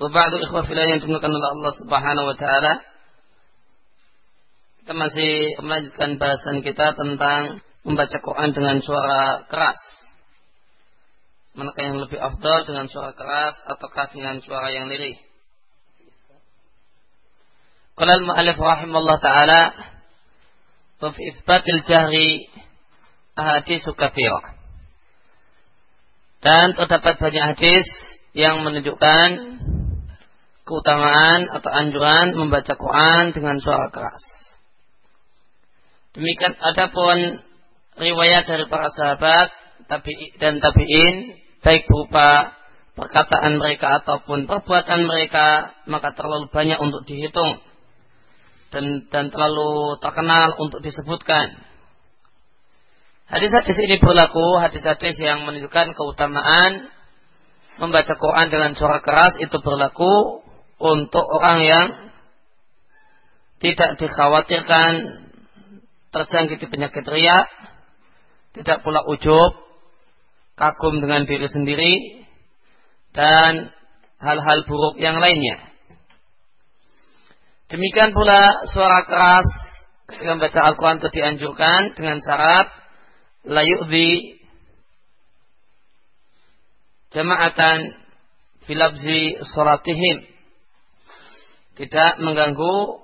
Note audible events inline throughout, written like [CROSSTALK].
Wabadu ikhwah filah yang dimuliakan oleh Allah Subhanahu wa taala. Kita masih melanjutkan bahasan kita tentang membaca Quran dengan suara keras. Manakah yang lebih afdal dengan suara keras ataukah dengan suara yang lirih? Qala al-mu'allif rahimahullah taala wa fi itsbatil jahri ahaditsu katsirah. Dan terdapat banyak hadis yang menunjukkan keutamaan atau anjuran membaca Quran dengan suara keras. Demikian adapun riwayat dari para sahabat tabi dan tabiin baik berupa perkataan mereka ataupun perbuatan mereka maka terlalu banyak untuk dihitung dan dan terlalu terkenal untuk disebutkan. Hadis-hadis ini berlaku hadis-hadis yang menunjukkan keutamaan membaca Quran dengan suara keras itu berlaku untuk orang yang tidak dikhawatirkan terjangkiti penyakit riak, tidak pula ujub, kagum dengan diri sendiri, dan hal-hal buruk yang lainnya. Demikian pula suara keras ketika membaca Al-Quran itu dianjurkan dengan syarat layu'zi jama'atan filabzi solatihim tidak mengganggu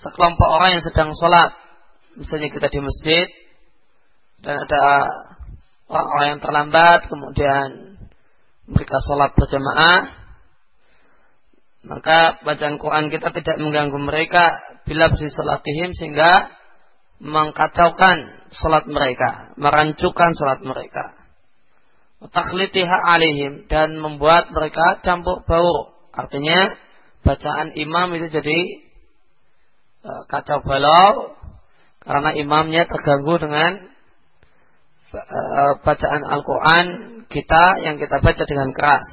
sekelompok orang yang sedang sholat. Misalnya kita di masjid dan ada orang-orang yang terlambat, kemudian mereka sholat berjamaah, maka bacaan Quran kita tidak mengganggu mereka bila beri sholatihim sehingga mengkacaukan sholat mereka, merancukan sholat mereka. Taklitiha alihim dan membuat mereka campur bau. Artinya bacaan imam itu jadi e, kacau balau karena imamnya terganggu dengan e, bacaan Al-Quran kita yang kita baca dengan keras.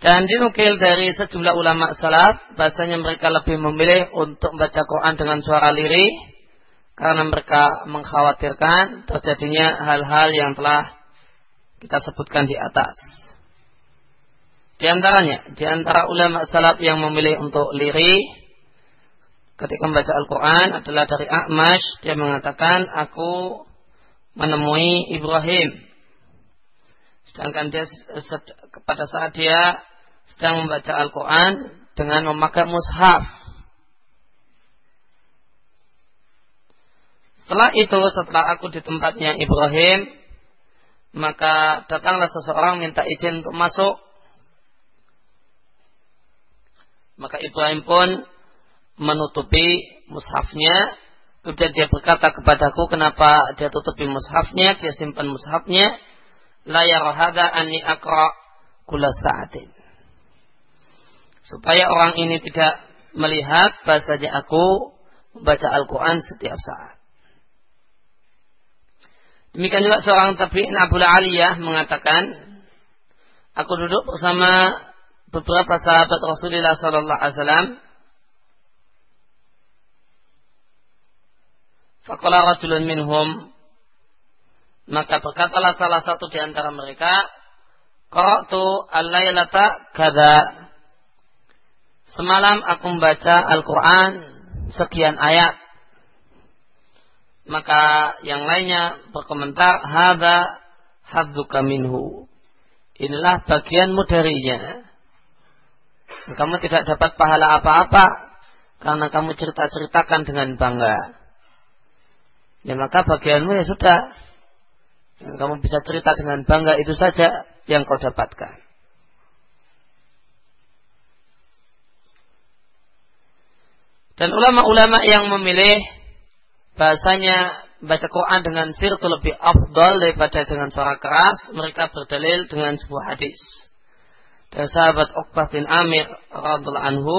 Dan dinukil dari sejumlah ulama salaf, bahasanya mereka lebih memilih untuk membaca Quran dengan suara lirih, karena mereka mengkhawatirkan terjadinya hal-hal yang telah kita sebutkan di atas. Di antaranya, di antara ulama salaf yang memilih untuk liri ketika membaca Al-Quran adalah dari A'mash. Dia mengatakan, aku menemui Ibrahim. Sedangkan dia pada saat dia sedang membaca Al-Quran dengan memakai mushaf. Setelah itu, setelah aku di tempatnya Ibrahim, maka datanglah seseorang minta izin untuk masuk Maka Ibrahim pun menutupi mushafnya. Kemudian dia berkata kepadaku, kenapa dia tutupi mushafnya, dia simpan mushafnya. La yarahada anni akra kula sa'atin. Supaya orang ini tidak melihat bahasanya aku membaca Al-Quran setiap saat. Demikian juga seorang tabi'in Abu Aliyah mengatakan, aku duduk bersama beberapa sahabat Rasulullah Sallallahu Alaihi Wasallam. Fakola rajulun minhum maka berkatalah salah satu di antara mereka, Qara'tu al-laylata kada. Semalam aku membaca Al-Quran sekian ayat. Maka yang lainnya berkomentar, Hada hadduka minhu. Inilah bagianmu darinya kamu tidak dapat pahala apa-apa karena kamu cerita-ceritakan dengan bangga. Ya maka bagianmu ya sudah. Kamu bisa cerita dengan bangga itu saja yang kau dapatkan. Dan ulama-ulama yang memilih bahasanya baca Quran dengan sir itu lebih afdal daripada dengan suara keras, mereka berdalil dengan sebuah hadis dari sahabat Uqbah bin Amir radhiallahu anhu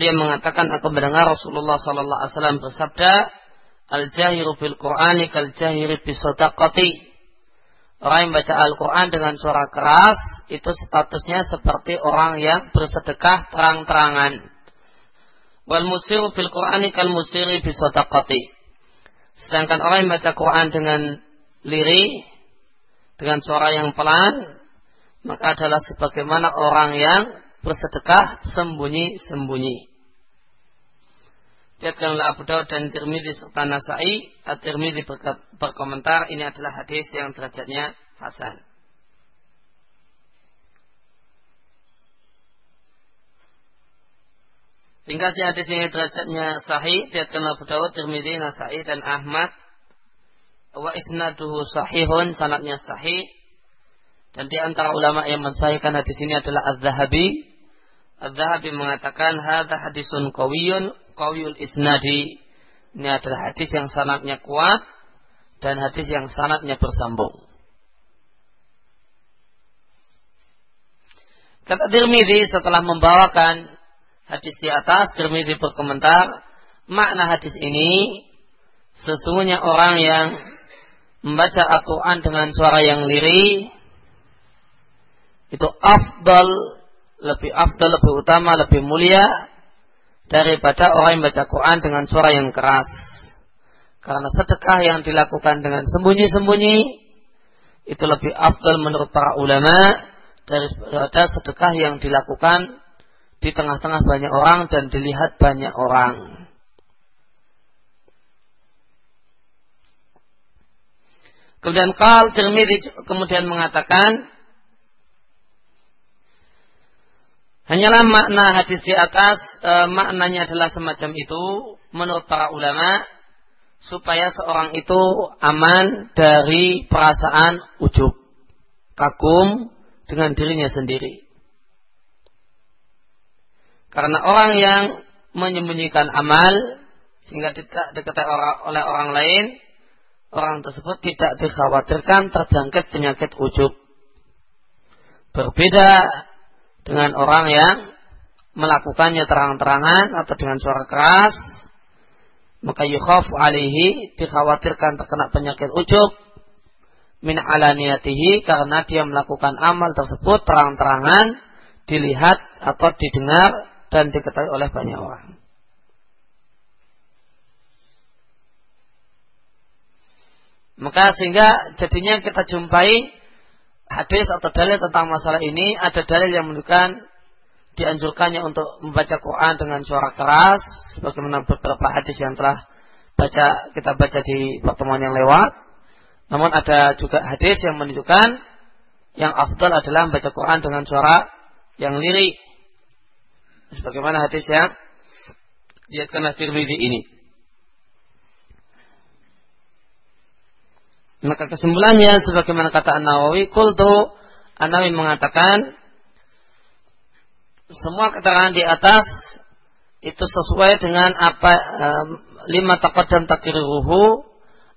dia mengatakan aku mendengar Rasulullah sallallahu alaihi wasallam bersabda al-jahiru bil Qur'ani kal jahiri bis sadaqati Orang yang baca Al-Quran dengan suara keras itu statusnya seperti orang yang bersedekah terang-terangan. Wal musiru bil Qur'ani kal musiri bisodakati. Sedangkan orang yang baca Quran dengan liri, dengan suara yang pelan, maka adalah sebagaimana orang yang bersedekah sembunyi-sembunyi. Diatkan oleh Abu Dawud dan Tirmidzi serta Nasai. At-Tirmidzi berkomentar ini adalah hadis yang derajatnya hasan. si hadis ini derajatnya sahih. Diatkan Abu Dawud, Tirmidzi, Nasai dan Ahmad. Wa isnaduhu sahihun, sanatnya sahih. Dan di antara ulama yang mensahihkan hadis ini adalah Az-Zahabi. Az-Zahabi mengatakan hadza hadisun qawiyun qawiyul isnadi. Ini adalah hadis yang sanatnya kuat dan hadis yang sanatnya bersambung. Kata Tirmidzi setelah membawakan hadis di atas, Tirmidzi berkomentar, makna hadis ini sesungguhnya orang yang membaca Al-Quran dengan suara yang lirih itu afdal, lebih afdal, lebih utama, lebih mulia daripada orang yang baca Quran dengan suara yang keras. Karena sedekah yang dilakukan dengan sembunyi-sembunyi itu lebih afdal menurut para ulama daripada sedekah yang dilakukan di tengah-tengah banyak orang dan dilihat banyak orang. Kemudian Kal Tirmidzi kemudian mengatakan Hanyalah makna hadis di atas e, maknanya adalah semacam itu menurut para ulama supaya seorang itu aman dari perasaan ujub, kagum dengan dirinya sendiri. Karena orang yang menyembunyikan amal sehingga tidak diketahui oleh orang lain, orang tersebut tidak dikhawatirkan terjangkit penyakit ujub. Berbeda dengan orang yang melakukannya terang-terangan atau dengan suara keras, maka yukhaf alihi dikhawatirkan terkena penyakit ujub min alaniyatihi karena dia melakukan amal tersebut terang-terangan dilihat atau didengar dan diketahui oleh banyak orang. Maka sehingga jadinya kita jumpai hadis atau dalil tentang masalah ini ada dalil yang menunjukkan dianjurkannya untuk membaca Quran dengan suara keras sebagaimana beberapa hadis yang telah baca kita baca di pertemuan yang lewat. Namun ada juga hadis yang menunjukkan yang afdal adalah membaca Quran dengan suara yang lirik. Sebagaimana hadis yang diatkan Tirmidzi ini Maka kesimpulannya sebagaimana kata An-Nawawi, kultu An-Nawawi mengatakan semua keterangan di atas itu sesuai dengan apa um, lima taqaddam takriruhu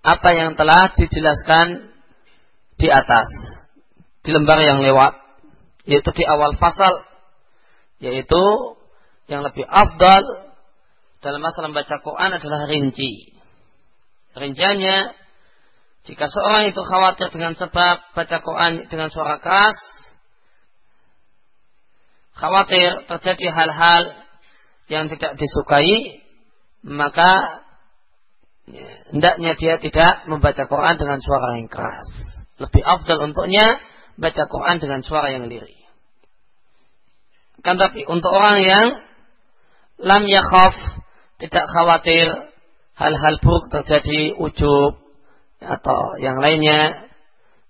apa yang telah dijelaskan di atas di lembar yang lewat yaitu di awal fasal yaitu yang lebih afdal dalam masalah membaca Quran adalah rinci. Rinciannya jika seorang itu khawatir dengan sebab baca Quran dengan suara keras, khawatir terjadi hal-hal yang tidak disukai, maka ya, hendaknya dia tidak membaca Quran dengan suara yang keras. Lebih afdal untuknya baca Quran dengan suara yang lirih. Kan tapi untuk orang yang lam yakhaf tidak khawatir hal-hal buruk terjadi ujub atau yang lainnya,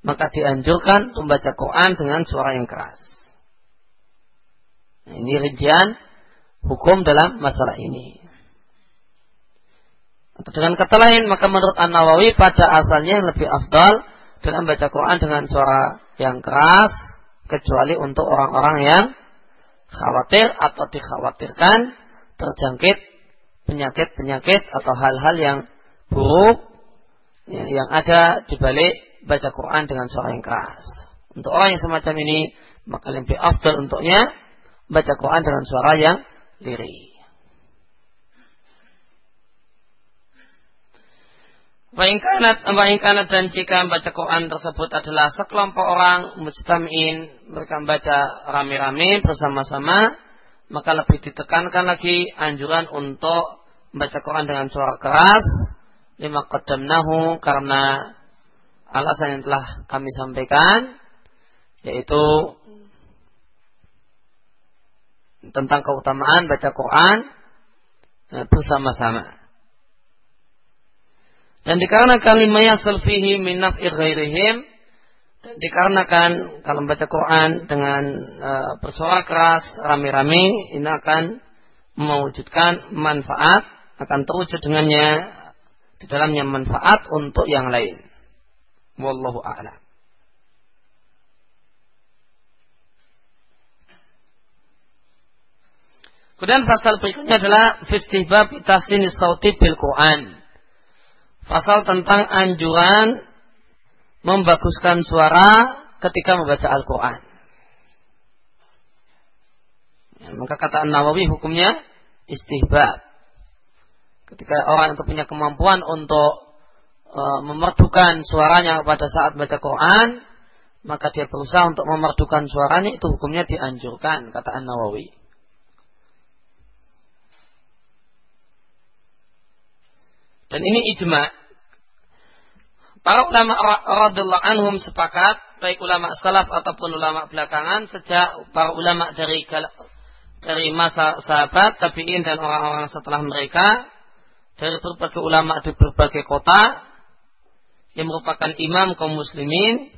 maka dianjurkan membaca Quran dengan suara yang keras. Nah, ini rincian hukum dalam masalah ini. Atau dengan kata lain, maka menurut An Nawawi pada asalnya yang lebih afdal dalam baca Quran dengan suara yang keras, kecuali untuk orang-orang yang khawatir atau dikhawatirkan terjangkit penyakit-penyakit atau hal-hal yang buruk ya, yang ada di balik baca Quran dengan suara yang keras. Untuk orang yang semacam ini maka lebih afdal untuknya baca Quran dengan suara yang lirih. Wa'inkanat dan jika membaca Quran tersebut adalah sekelompok orang mujtami'in mereka membaca rame-rame bersama-sama maka lebih ditekankan lagi anjuran untuk membaca Quran dengan suara keras lima qaddamnahu karena alasan yang telah kami sampaikan yaitu tentang keutamaan baca Quran eh, bersama-sama. Dan dikarenakan lima yasal fihi min dan dikarenakan kalau membaca Quran dengan uh, bersuara keras rame-rame ini akan mewujudkan manfaat akan terwujud dengannya di dalamnya manfaat untuk yang lain. Wallahu a'lam. Kemudian pasal berikutnya adalah fistihbab tahsin sauti bil Quran. Pasal tentang anjuran membaguskan suara ketika membaca Al-Quran. Ya, maka kata Nawawi hukumnya istihbab. Ketika orang itu punya kemampuan untuk e, memerdukan suaranya pada saat baca Quran, maka dia berusaha untuk memerdukan suaranya itu hukumnya dianjurkan kata An Nawawi. Dan ini ijma. Para ulama radhiyallahu anhum sepakat, baik ulama salaf ataupun ulama belakangan, sejak para ulama dari dari masa sahabat, tabi'in dan orang-orang setelah mereka, dari berbagai ulama di berbagai kota, yang merupakan imam kaum muslimin,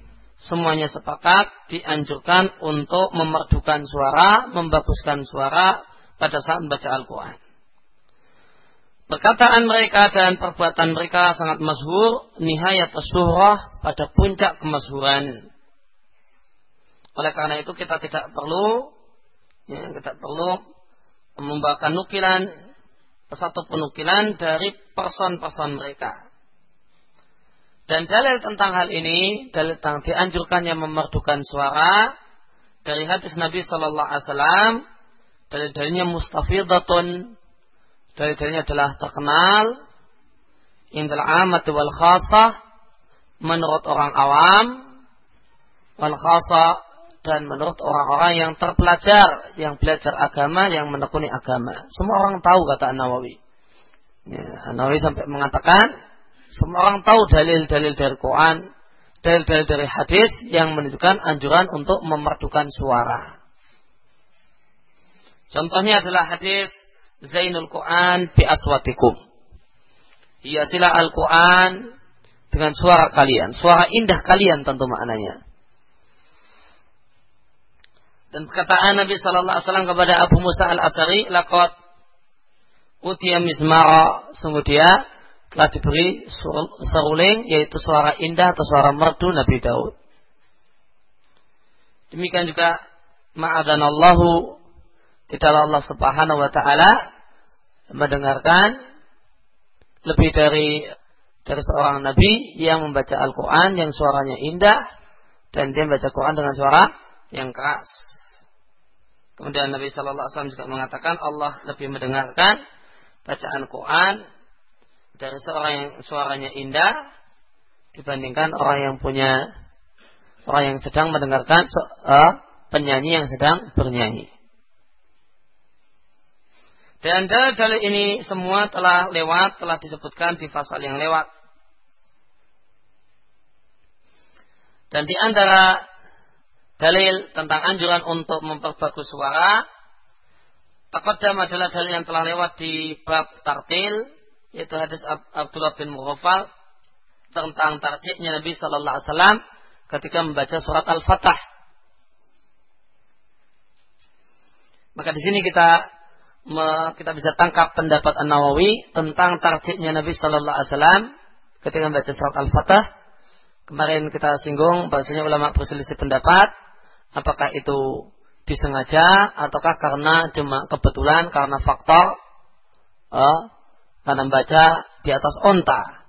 semuanya sepakat dianjurkan untuk memerdukan suara, membaguskan suara pada saat membaca Al-Quran. Perkataan mereka dan perbuatan mereka sangat masyhur, nihayat surah pada puncak kemasyhuran. Oleh karena itu kita tidak perlu ya, kita perlu membawakan nukilan satu penukilan dari person-person mereka. Dan dalil tentang hal ini, dalil tentang dianjurkannya memerdukan suara dari hadis Nabi Shallallahu Alaihi Wasallam, dalil-dalilnya mustafidatun Dalil-dalilnya adalah terkenal indal amat wal khasah menurut orang awam wal khasah dan menurut orang-orang yang terpelajar, yang belajar agama, yang menekuni agama. Semua orang tahu kata An-Nawawi. Ya, An-Nawawi sampai mengatakan semua orang tahu dalil-dalil dari Quran, dalil-dalil dari hadis yang menunjukkan anjuran untuk memerdukan suara. Contohnya adalah hadis Zainul Quran bi aswatikum. Hiasilah Al-Quran dengan suara kalian. Suara indah kalian tentu maknanya. Dan perkataan Nabi Sallallahu Alaihi Wasallam kepada Abu Musa al Asari, lakot utia mizmara, sungguh dia telah diberi seruling, yaitu suara indah atau suara merdu Nabi Daud. Demikian juga ma'adanallahu tidaklah Allah Subhanahu wa taala mendengarkan lebih dari dari seorang nabi yang membaca Al-Quran yang suaranya indah dan dia membaca Quran dengan suara yang keras. Kemudian Nabi Shallallahu Alaihi Wasallam juga mengatakan Allah lebih mendengarkan bacaan Quran dari seorang yang suaranya indah dibandingkan orang yang punya orang yang sedang mendengarkan uh, penyanyi yang sedang bernyanyi. Dan dalil-dalil ini semua telah lewat, telah disebutkan di pasal yang lewat. Dan di antara dalil tentang anjuran untuk memperbagus suara, Taqaddam adalah dalil yang telah lewat di bab tartil, yaitu hadis Abdullah bin Mughafal tentang tarjihnya Nabi Sallallahu Alaihi Wasallam ketika membaca surat Al-Fatah. Maka di sini kita kita bisa tangkap pendapat An Nawawi tentang tarjihnya Nabi Shallallahu Alaihi Wasallam ketika membaca surat Al-Fatah. Kemarin kita singgung bahasanya ulama berselisih pendapat apakah itu disengaja ataukah karena cuma kebetulan karena faktor uh, karena membaca di atas onta.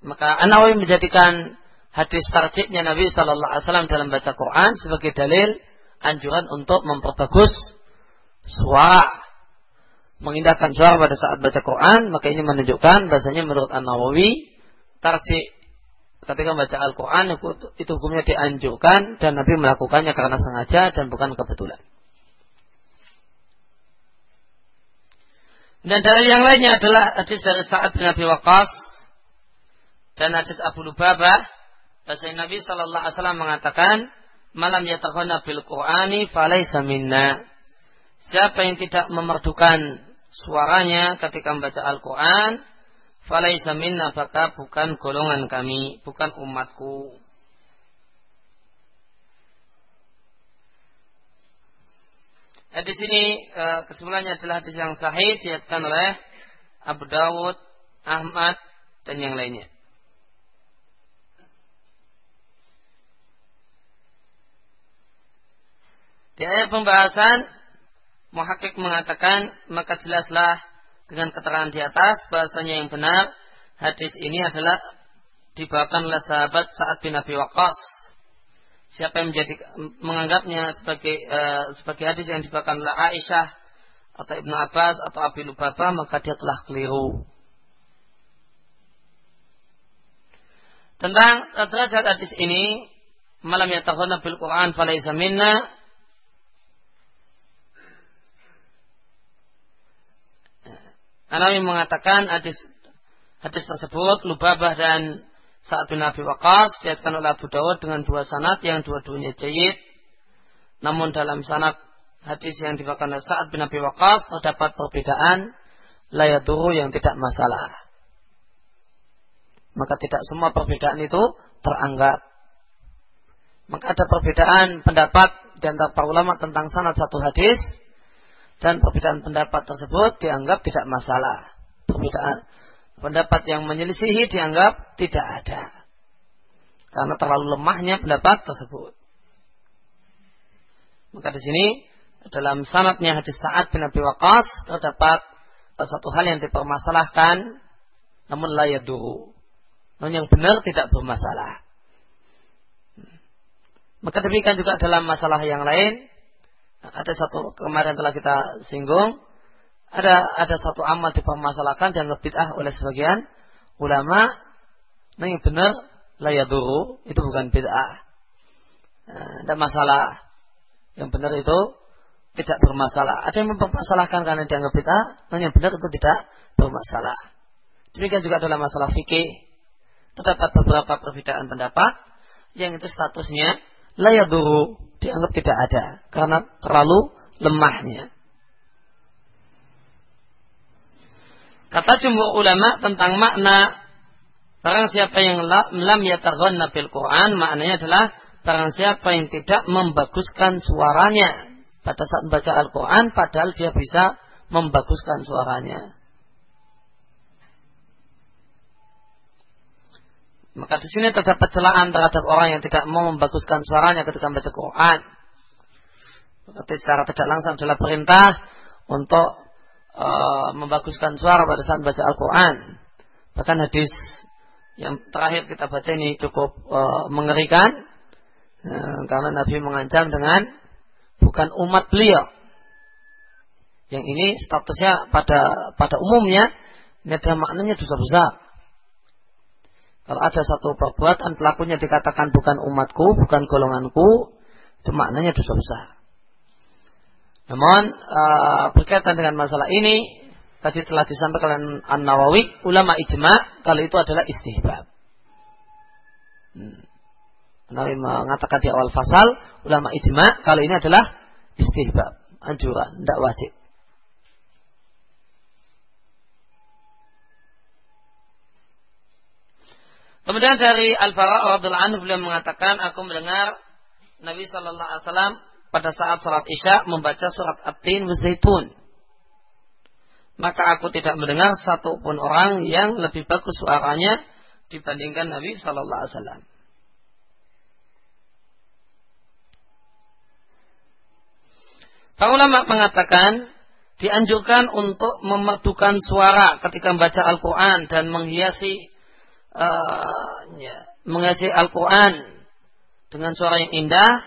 Maka An Nawawi menjadikan hadis tarjiknya Nabi Shallallahu Alaihi Wasallam dalam baca Quran sebagai dalil anjuran untuk memperbagus suara mengindahkan suara pada saat baca Quran maka ini menunjukkan bahasanya menurut An Nawawi tarjik ketika membaca Al-Quran itu hukumnya dianjurkan dan Nabi melakukannya karena sengaja dan bukan kebetulan. Dan dari yang lainnya adalah hadis dari Sa'ad bin Abi dan hadis Abu Lubabah bahasa Nabi Shallallahu Alaihi Wasallam mengatakan malam yataghana bil Qur'ani falaysa minna. Siapa yang tidak memerdukan suaranya ketika membaca Al-Quran, falaisa minna maka bukan golongan kami, bukan umatku. Hadis ini eh, kesimpulannya adalah hadis yang sahih diatkan oleh Abu Dawud, Ahmad dan yang lainnya. Di ayat pembahasan Muhakkik mengatakan maka jelaslah dengan keterangan di atas bahasanya yang benar hadis ini adalah dibawakan oleh sahabat saat bin Abi Waqqas. Siapa yang menjadi menganggapnya sebagai uh, sebagai hadis yang dibawakan oleh Aisyah atau Ibnu Abbas atau Abi Lubaba maka dia telah keliru. Tentang derajat hadis ini malam yataghana bil Quran falaysa minna Anawi mengatakan hadis hadis tersebut Lubabah dan saat bin Abi Waqas diatkan oleh Abu Dawud dengan dua sanad yang dua-duanya jayid. Namun dalam sanad hadis yang dibawakan oleh Sa'ad bin Abi Waqas terdapat perbedaan layaduru yang tidak masalah. Maka tidak semua perbedaan itu teranggap. Maka ada perbedaan pendapat di antara para ulama tentang sanad satu hadis dan perbedaan pendapat tersebut dianggap tidak masalah. Perbedaan pendapat yang menyelisihi dianggap tidak ada. Karena terlalu lemahnya pendapat tersebut. Maka di sini dalam sanatnya hadis Sa'ad bin Abi Waqqas terdapat satu hal yang dipermasalahkan namun layak dulu. Namun yang benar tidak bermasalah. Maka demikian juga dalam masalah yang lain ada satu kemarin telah kita singgung ada ada satu amal dipermasalahkan dan bid'ah oleh sebagian ulama. Nah yang benar layaduru itu bukan bid'ah. Tidak masalah. Yang benar itu tidak bermasalah. Ada yang mempermasalahkan karena dianggap bid'ah nah yang benar itu tidak bermasalah. Demikian juga dalam masalah fikih terdapat beberapa perbedaan pendapat. Yang itu statusnya layaduru dianggap tidak ada karena terlalu lemahnya. Kata jumhur ulama tentang makna barang siapa yang lam yatarghanna bil Quran maknanya adalah barang siapa yang tidak membaguskan suaranya pada saat membaca Al-Quran padahal dia bisa membaguskan suaranya. Maka di sini terdapat celaan terhadap orang yang tidak mau membaguskan suaranya ketika membaca Quran. Tapi secara tidak langsung adalah perintah untuk uh, membaguskan suara pada saat membaca Al-Quran. Bahkan hadis yang terakhir kita baca ini cukup uh, mengerikan. Uh, karena Nabi mengancam dengan bukan umat beliau. Yang ini statusnya pada pada umumnya ini ada maknanya dosa besar. Kalau ada satu perbuatan pelakunya dikatakan bukan umatku, bukan golonganku, itu maknanya dosa besar. Namun uh, berkaitan dengan masalah ini tadi telah disampaikan An Nawawi, ulama ijma kalau itu adalah istihbab. Hmm. Nawawi mengatakan di awal fasal, ulama ijma kalau ini adalah istihbab, anjuran, tidak wajib. Kemudian dari Al-Bara radhiallahu anhu beliau mengatakan, aku mendengar Nabi Shallallahu Alaihi Wasallam pada saat salat isya membaca surat At-Tin Zaitun. Maka aku tidak mendengar satupun orang yang lebih bagus suaranya dibandingkan Nabi Shallallahu Alaihi Wasallam. Para ulama mengatakan dianjurkan untuk memerdukan suara ketika membaca Al-Quran dan menghiasi uh, ya, Al-Quran dengan suara yang indah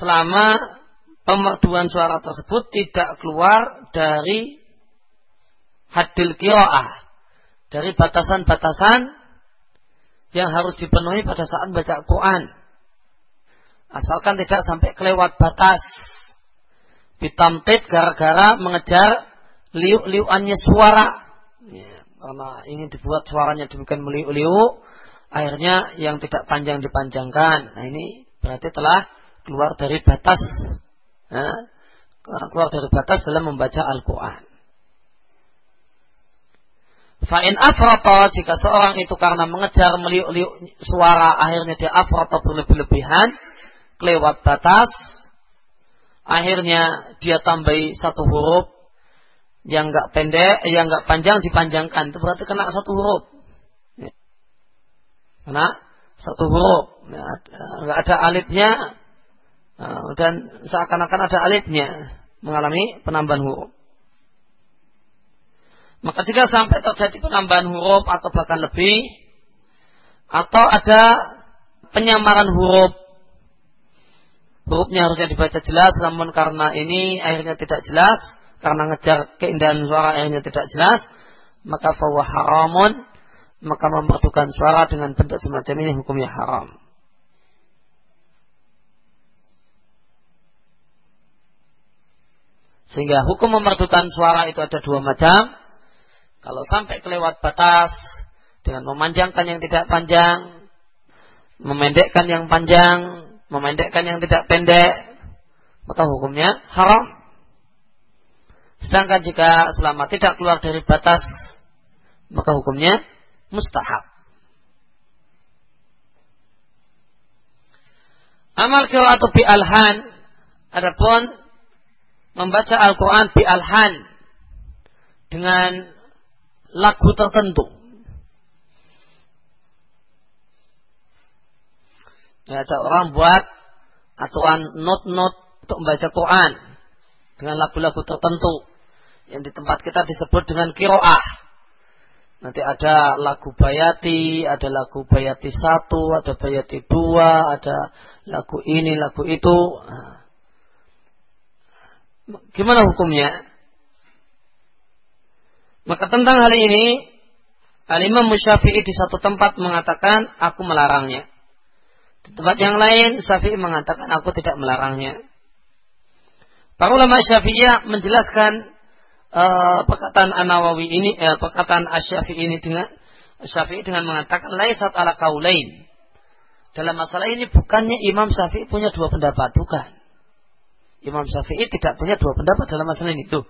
selama pemerduan suara tersebut tidak keluar dari hadil kiro'ah dari batasan-batasan yang harus dipenuhi pada saat baca Al-Quran. Asalkan tidak sampai kelewat batas. Ditamtid gara-gara mengejar liuk-liuannya suara. Karena ingin dibuat suaranya demikian meliuk-liuk. Akhirnya yang tidak panjang dipanjangkan. Nah ini berarti telah keluar dari batas. Ya, keluar dari batas dalam membaca Al-Quran. Fa'in afrata jika seorang itu karena mengejar meliuk-liuk suara akhirnya dia afrata berlebih-lebihan kelewat batas akhirnya dia tambahi satu huruf yang enggak pendek yang enggak panjang dipanjangkan. Itu berarti kena satu huruf. Ya. kena satu huruf. Ya, enggak ada alifnya. Nah, dan seakan-akan ada alifnya. Mengalami penambahan huruf. Maka jika sampai terjadi penambahan huruf atau bahkan lebih, atau ada penyamaran huruf, hurufnya harusnya dibaca jelas, namun karena ini akhirnya tidak jelas, karena ngejar keindahan suara akhirnya tidak jelas, maka fawa haramun, maka mempertukan suara dengan bentuk semacam ini hukumnya haram. Sehingga hukum memerdukan suara itu ada dua macam. Kalau sampai kelewat batas dengan memanjangkan yang tidak panjang, memendekkan yang panjang, memendekkan yang tidak pendek, maka hukumnya haram. Sedangkan jika selama tidak keluar dari batas, maka hukumnya mustahab. Amal atau bi alhan, adapun membaca Al-Quran bi alhan dengan lagu tertentu. Ya, ada orang buat aturan not-not untuk membaca Quran dengan lagu-lagu tertentu yang di tempat kita disebut dengan kiroah. Nanti ada lagu bayati, ada lagu bayati satu, ada bayati dua, ada lagu ini, lagu itu. Nah. Gimana hukumnya? Maka tentang hal ini, Al-Imam Musyafi'i di satu tempat mengatakan, aku melarangnya. Di tempat yang lain, Syafi'i mengatakan, aku tidak melarangnya. Para ulama Syafi'iyah menjelaskan uh, perkataan An-Nawawi ini, uh, perkataan Asy-Syafi'i ini dengan Syafi'i dengan mengatakan laisat ala kaulain. Dalam masalah ini bukannya Imam Syafi'i punya dua pendapat, bukan. Imam Syafi'i tidak punya dua pendapat dalam masalah ini. Tuh,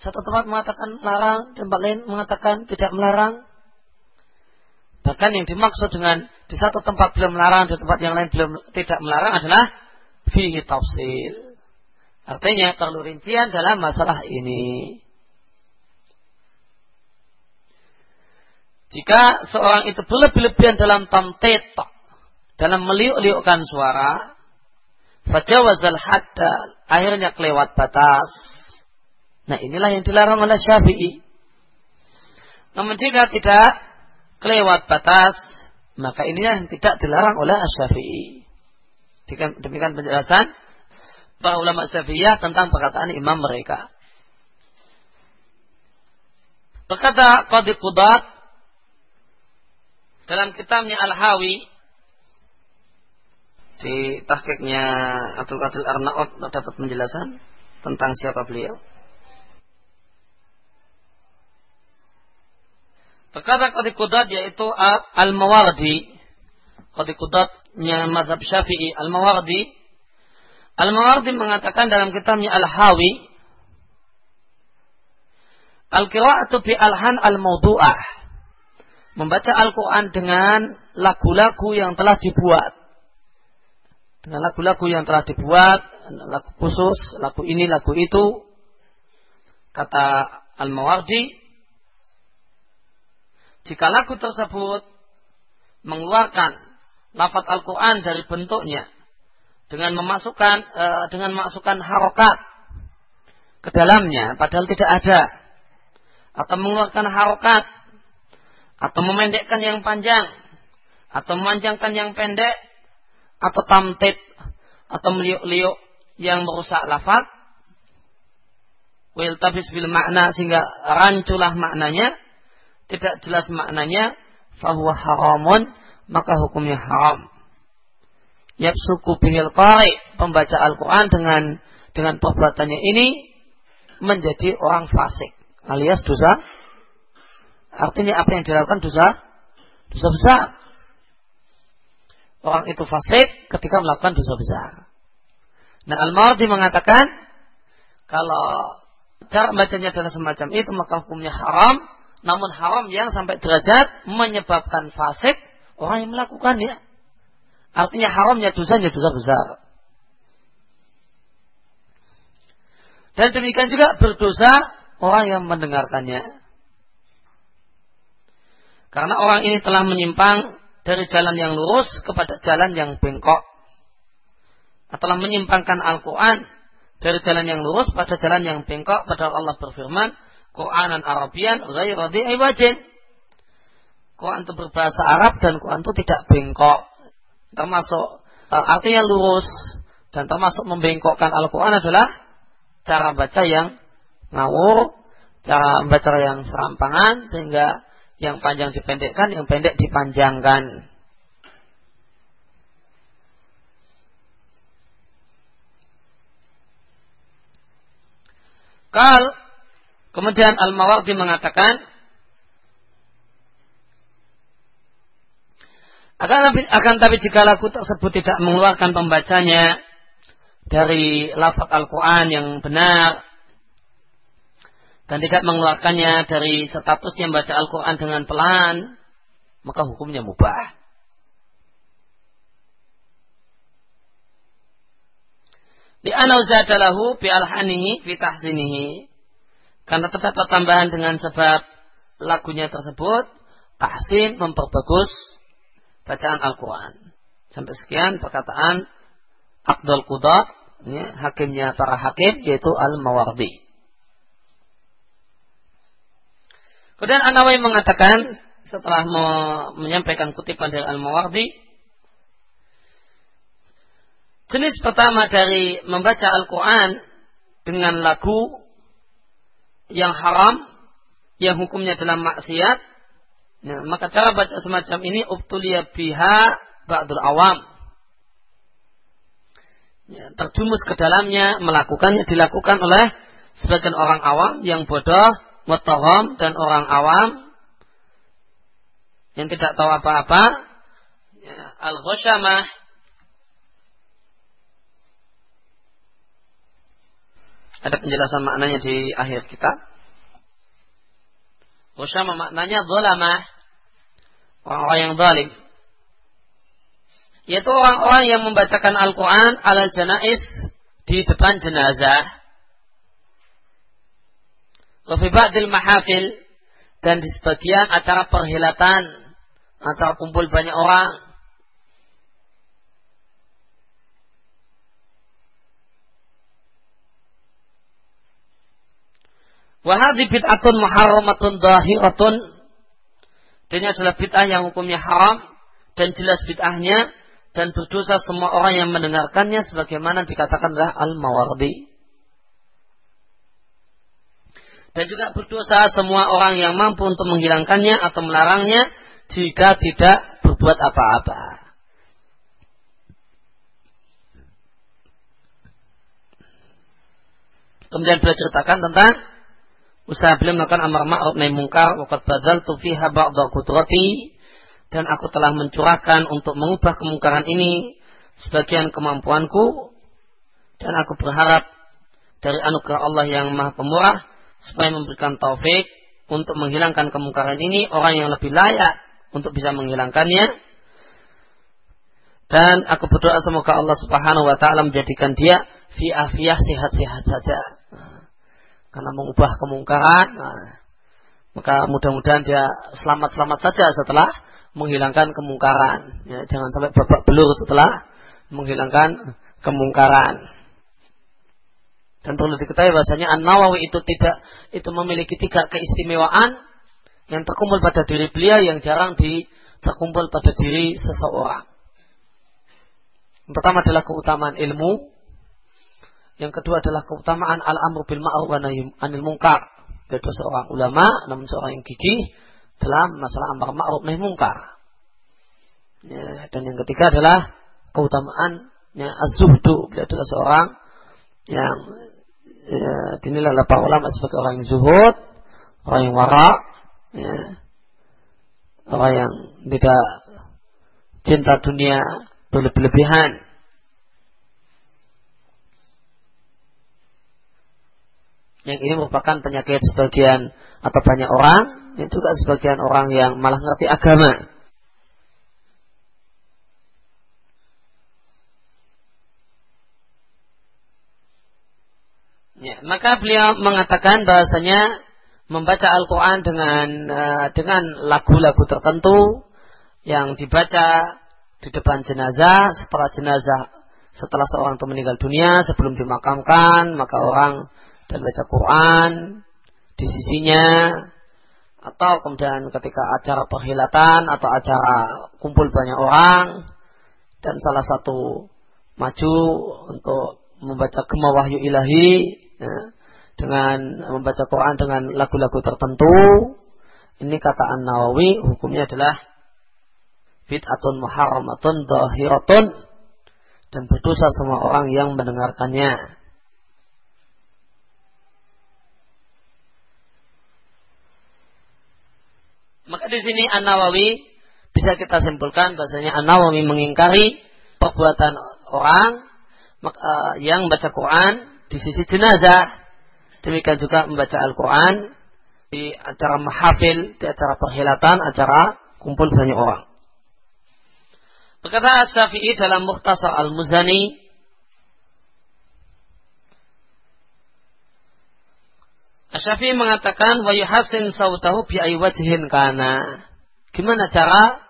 satu tempat mengatakan larang, tempat lain mengatakan tidak melarang. Bahkan yang dimaksud dengan di satu tempat belum melarang, di tempat yang lain belum tidak melarang adalah fihi tafsil. Artinya perlu rincian dalam masalah ini. Jika seorang itu berlebih-lebihan dalam tamtet, dalam meliuk-liukkan suara, fajawazal hadda, akhirnya kelewat batas, Nah inilah yang dilarang oleh Syafi'i. Namun jika tidak kelewat batas, maka inilah yang tidak dilarang oleh Syafi'i. Demikian penjelasan para ulama Syafi'iyah tentang perkataan imam mereka. Berkata Qadi Qudat dalam kitabnya Al-Hawi di tahkiknya Abdul Qadir Arnaud dapat penjelasan tentang siapa beliau. Berkata Qadi Qudat yaitu Al-Mawardi. Qadi Qudatnya mazhab Syafi'i Al-Mawardi. Al-Mawardi mengatakan dalam kitabnya Al-Hawi Al-qira'atu bi alhan al-mawdu'ah. Membaca Al-Quran dengan lagu-lagu yang telah dibuat. Dengan lagu-lagu yang telah dibuat, lagu khusus, lagu ini, lagu itu. Kata Al-Mawardi, jika lagu tersebut mengeluarkan lafaz Al-Quran dari bentuknya dengan memasukkan e, dengan memasukkan harokat ke dalamnya padahal tidak ada. Atau mengeluarkan harokat atau memendekkan yang panjang atau memanjangkan yang pendek atau tamtid atau meliuk-liuk yang merusak lafaz. Wil tabis bil makna sehingga ranculah maknanya. Tidak jelas maknanya fahuwa haramun maka hukumnya haram yabsuku bihil qari pembaca Al-Qur'an dengan dengan perbuatannya ini menjadi orang fasik. Alias dosa. Artinya apa yang dilakukan? Dosa dosa besar. Orang itu fasik ketika melakukan dosa besar. Nah Al-Mawardi mengatakan kalau cara bacanya adalah semacam itu maka hukumnya haram. Namun haram yang sampai derajat menyebabkan fasik orang yang melakukannya artinya haramnya dosanya dosa besar dan demikian juga berdosa orang yang mendengarkannya. Karena orang ini telah menyimpang dari jalan yang lurus kepada jalan yang bengkok. Telah menyimpangkan Al-Quran dari jalan yang lurus pada jalan yang bengkok. Padahal Allah berfirman Quranan Arabian ghaira wajin Quran itu berbahasa Arab dan Quran itu tidak bengkok termasuk uh, artinya lurus dan termasuk membengkokkan Al-Quran adalah cara baca yang ngawur, cara baca yang serampangan sehingga yang panjang dipendekkan, yang pendek dipanjangkan. Kal kemudian Al-Mawardi mengatakan akan, akan tapi jika lagu tersebut tidak mengeluarkan pembacanya dari lafaz Al-Quran yang benar dan tidak mengeluarkannya dari status yang baca Al-Quran dengan pelan, maka hukumnya mubah. Di zadalahu bi alhanihi fi tahsinihi. Karena terdapat tambahan dengan sebab lagunya tersebut, tahsin memperbagus bacaan Al-Quran. Sampai sekian perkataan Abdul Quda, ya, hakimnya para hakim, yaitu Al-Mawardi. Kemudian An-Nawawi mengatakan setelah menyampaikan kutipan dari Al-Mawardi, Jenis pertama dari membaca Al-Quran dengan lagu yang haram, yang hukumnya dalam maksiat, nah, maka cara baca semacam ini ubtulia biha ba'dul awam. Ya, terjumus ke dalamnya, melakukannya dilakukan oleh sebagian orang awam yang bodoh, mutaham dan orang awam yang tidak tahu apa-apa. Ya, Al-Ghushamah Ada penjelasan maknanya di akhir kitab. Usama maknanya zolamah. Orang-orang yang zalim. Yaitu orang-orang yang membacakan Al-Quran ala janais di depan jenazah. Wafi ba'dil mahafil dan di sebagian acara perhelatan, acara kumpul banyak orang, Wahadi bid'atun muharramatun dahiratun. Dan adalah bid'ah yang hukumnya haram dan jelas bid'ahnya dan berdosa semua orang yang mendengarkannya sebagaimana dikatakan adalah al-mawardi. Dan juga berdosa semua orang yang mampu untuk menghilangkannya atau melarangnya jika tidak berbuat apa-apa. Kemudian beliau ceritakan tentang usaha beliau melakukan amar ma'ruf nahi mungkar waqad badzaltu fiha ba'dha qudrati dan aku telah mencurahkan untuk mengubah kemungkaran ini sebagian kemampuanku dan aku berharap dari anugerah Allah yang Maha Pemurah supaya memberikan taufik untuk menghilangkan kemungkaran ini orang yang lebih layak untuk bisa menghilangkannya. Dan aku berdoa semoga Allah Subhanahu wa taala menjadikan dia fi afiyah sehat-sehat saja karena mengubah kemungkaran. Nah, maka mudah-mudahan dia selamat-selamat saja setelah menghilangkan kemungkaran. Ya, jangan sampai babak belur setelah menghilangkan kemungkaran. Dan perlu diketahui bahasanya An Nawawi itu tidak itu memiliki tiga keistimewaan yang terkumpul pada diri beliau yang jarang di terkumpul pada diri seseorang. Yang pertama adalah keutamaan ilmu. Yang kedua adalah keutamaan al-amru bil ma'ruf wa anil munkar. Dia seorang ulama, namun seorang yang gigih dalam masalah amar ma'ruf nahi munkar. Ya, dan yang ketiga adalah keutamaan ya, az-zuhdu. Adalah seorang yang ya, dinilai oleh para ulama sebagai orang yang zuhud, orang yang warak, ya, orang yang tidak cinta dunia berlebihan. Yang ini merupakan penyakit sebagian atau banyak orang, yang juga sebagian orang yang malah ngerti agama. Ya, maka beliau mengatakan bahasanya membaca Al-Quran dengan uh, dengan lagu-lagu tertentu yang dibaca di depan jenazah setelah jenazah setelah seorang itu meninggal dunia sebelum dimakamkan maka orang dan baca Quran di sisinya atau kemudian ketika acara perhilatan atau acara kumpul banyak orang dan salah satu maju untuk membaca gema wahyu ilahi ya, dengan membaca Quran dengan lagu-lagu tertentu ini kata An Nawawi hukumnya adalah bid'atun muharramatun dahiratun dan berdosa semua orang yang mendengarkannya. Maka di sini An Nawawi bisa kita simpulkan bahasanya An Nawawi mengingkari perbuatan orang eh, yang membaca Quran di sisi jenazah. Demikian juga membaca Al-Quran di acara mahafil, di acara perhelatan, acara kumpul banyak orang. Berkata Syafi'i dalam Mukhtasar Al-Muzani, Syafi'i mengatakan wa yuhassin sautahu bi wajhin kana. Gimana cara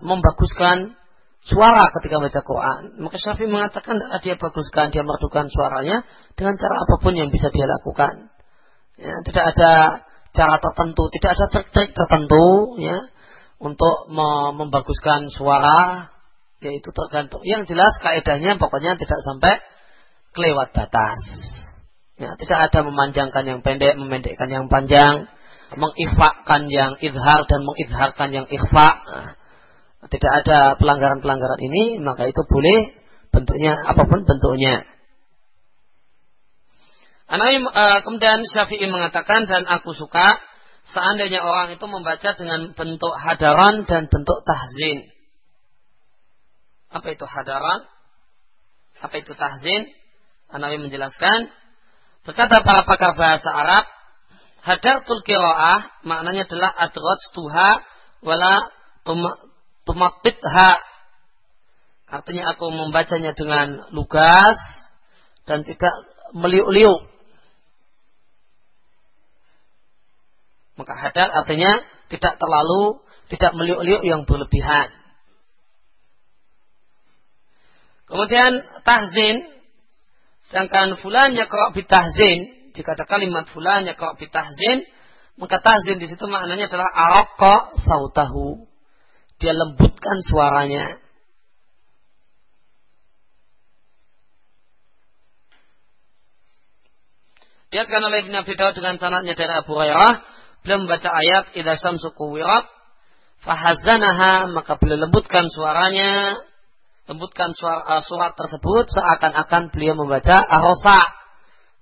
membaguskan suara ketika baca Quran. Maka Syafi'i mengatakan dia baguskan, dia merdukan suaranya dengan cara apa pun yang bisa dia lakukan. Ya, tidak ada cara tertentu, tidak ada trik-trik tertentu ya untuk membaguskan suara yaitu tergantung. Yang jelas kaidahnya pokoknya tidak sampai kelewat batas. Ya, tidak ada memanjangkan yang pendek, memendekkan yang panjang, mengifakkan yang izhar dan mengizharkan yang ikhfa. Tidak ada pelanggaran-pelanggaran ini, maka itu boleh bentuknya apa pun bentuknya. Anawi, uh, kemudian Syafi'i mengatakan dan aku suka seandainya orang itu membaca dengan bentuk hadaran dan bentuk tahzin. Apa itu hadaran? Apa itu tahzin? Anawi menjelaskan. Berkata para pakar bahasa Arab, hadartul qiraah maknanya adalah adrat tuha wala tumakitha artinya aku membacanya dengan lugas dan tidak meliuk-liuk. Maka hadar artinya tidak terlalu tidak meliuk-liuk yang berlebihan. Kemudian tahzin sedangkan fulannya kalau bitahzin jika ada kalimat fulannya kalau bitahzin maka tahzin di situ maknanya adalah arokko sautahu dia lembutkan suaranya. Diatkan oleh Ibn Abi Dawud dengan sanatnya dari Abu Hurairah. Beliau membaca ayat Idza syamsu kuwirat fahazanaha maka beliau lembutkan suaranya lembutkan suara, uh, surat tersebut seakan-akan beliau membaca arosa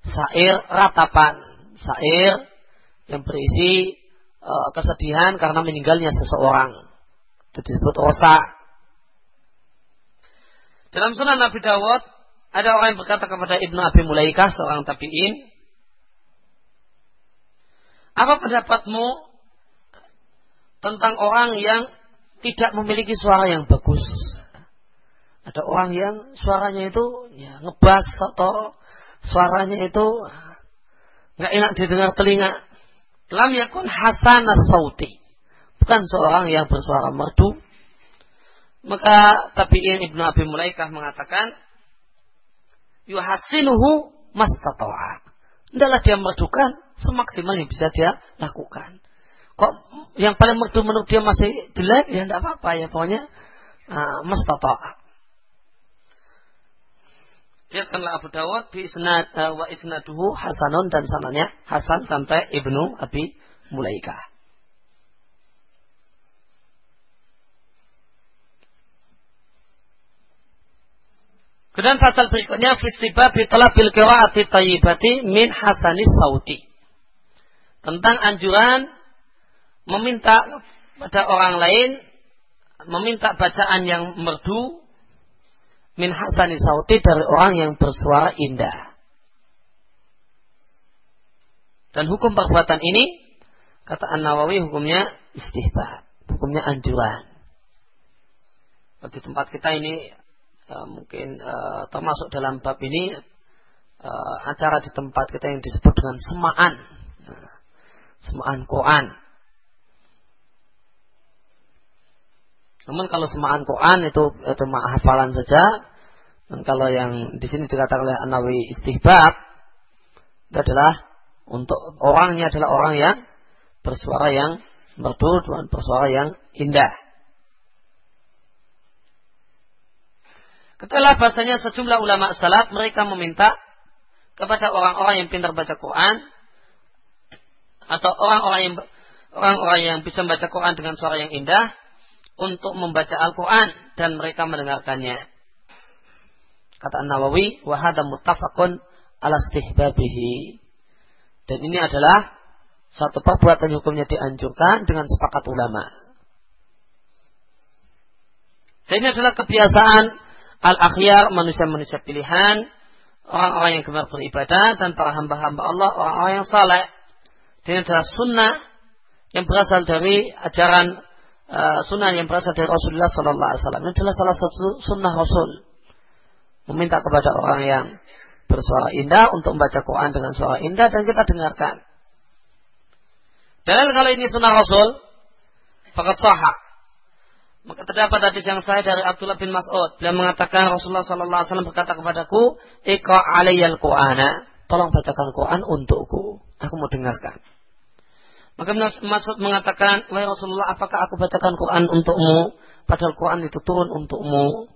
sair ratapan sair yang berisi uh, kesedihan karena meninggalnya seseorang itu disebut rosa. Dalam sunan Nabi Dawud, ada orang yang berkata kepada Ibnu Abi Mulaikah, seorang tabi'in, apa pendapatmu tentang orang yang tidak memiliki suara yang bagus? Ada orang yang suaranya itu ya, ngebas atau suaranya itu nggak enak didengar telinga. Lam yakun hasanah sauti bukan seorang yang bersuara merdu. Maka tabi'in Ibnu Abi Mulaikah mengatakan, yuhasinuhu mastata'a. Hendaklah dia merdukan semaksimal yang bisa dia lakukan. Kok yang paling merdu menurut dia masih jelek, ya tidak apa-apa ya. Pokoknya uh, mustata. Diatkanlah Abu Dawud bi isnad uh, wa isnaduhu hasanun dan sananya Hasan sampai Ibnu Abi Mulaika. Kemudian pasal berikutnya fistiba bitala bil qiraati tayyibati min hasanis sauti. Tentang anjuran meminta pada orang lain meminta bacaan yang merdu min hasanis sauti dari orang yang bersuara indah. Dan hukum perbuatan ini kata An-Nawawi hukumnya istihbab, hukumnya anjuran. Di tempat kita ini uh, mungkin uh, termasuk dalam bab ini uh, acara di tempat kita yang disebut dengan semaan, nah, semaan Quran. Namun kalau semaan Quran itu itu hafalan saja. Dan kalau yang di sini dikatakan oleh An-Nawawi istihbab itu adalah untuk orangnya adalah orang yang bersuara yang merdu dan bersuara yang indah. Ketelah bahasanya sejumlah ulama salaf mereka meminta kepada orang-orang yang pintar baca Quran atau orang-orang yang orang-orang yang bisa membaca Quran dengan suara yang indah untuk membaca Al-Quran dan mereka mendengarkannya. Kata An-Nawawi, wahada muttafaqun ala stihbabihi. Dan ini adalah satu perbuatan hukumnya dianjurkan dengan sepakat ulama. Dan ini adalah kebiasaan al-akhyar manusia-manusia pilihan, orang-orang yang gemar beribadah dan para hamba-hamba Allah, orang-orang yang saleh. Ini adalah sunnah yang berasal dari ajaran uh, sunnah yang berasal dari Rasulullah Sallallahu Alaihi Wasallam. Adalah salah satu sunnah Rasul meminta kepada orang yang bersuara indah untuk membaca Quran dengan suara indah dan kita dengarkan. Dan kalau ini sunnah Rasul, fakat sahah maka terdapat hadis yang saya dari Abdullah bin Mas'ud. Beliau mengatakan Rasulullah Sallallahu Alaihi Wasallam berkata kepadaku, Ika alayyal Qur'ana. Tolong bacakan Quran untukku. Aku mau dengarkan. Maka Mas'ud mengatakan, Wahai Rasulullah, apakah aku bacakan Quran untukmu? Padahal Quran itu turun untukmu.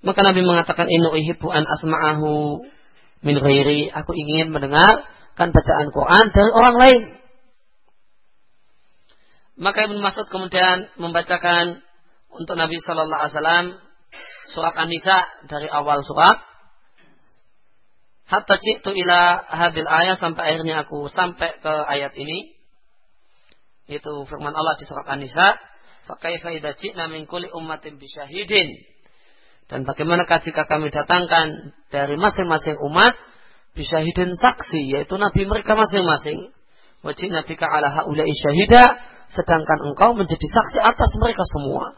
Maka Nabi mengatakan, Inu ihibu an asma'ahu min ghairi. Aku ingin mendengarkan bacaan Quran dari orang lain. Maka Ibn Mas'ud kemudian membacakan untuk Nabi Shallallahu Alaihi Wasallam surat An-Nisa dari awal surat. Hatta ila hadil ayat sampai akhirnya aku sampai ke ayat ini. Itu firman Allah di surat An-Nisa. Fakaifa idza ji'na min kulli ummatin bisyahidin. Dan bagaimanakah jika kami datangkan dari masing-masing umat bisyahidin saksi yaitu nabi mereka masing-masing. Wajib nabi ala haula'i syahida sedangkan engkau menjadi saksi atas mereka semua.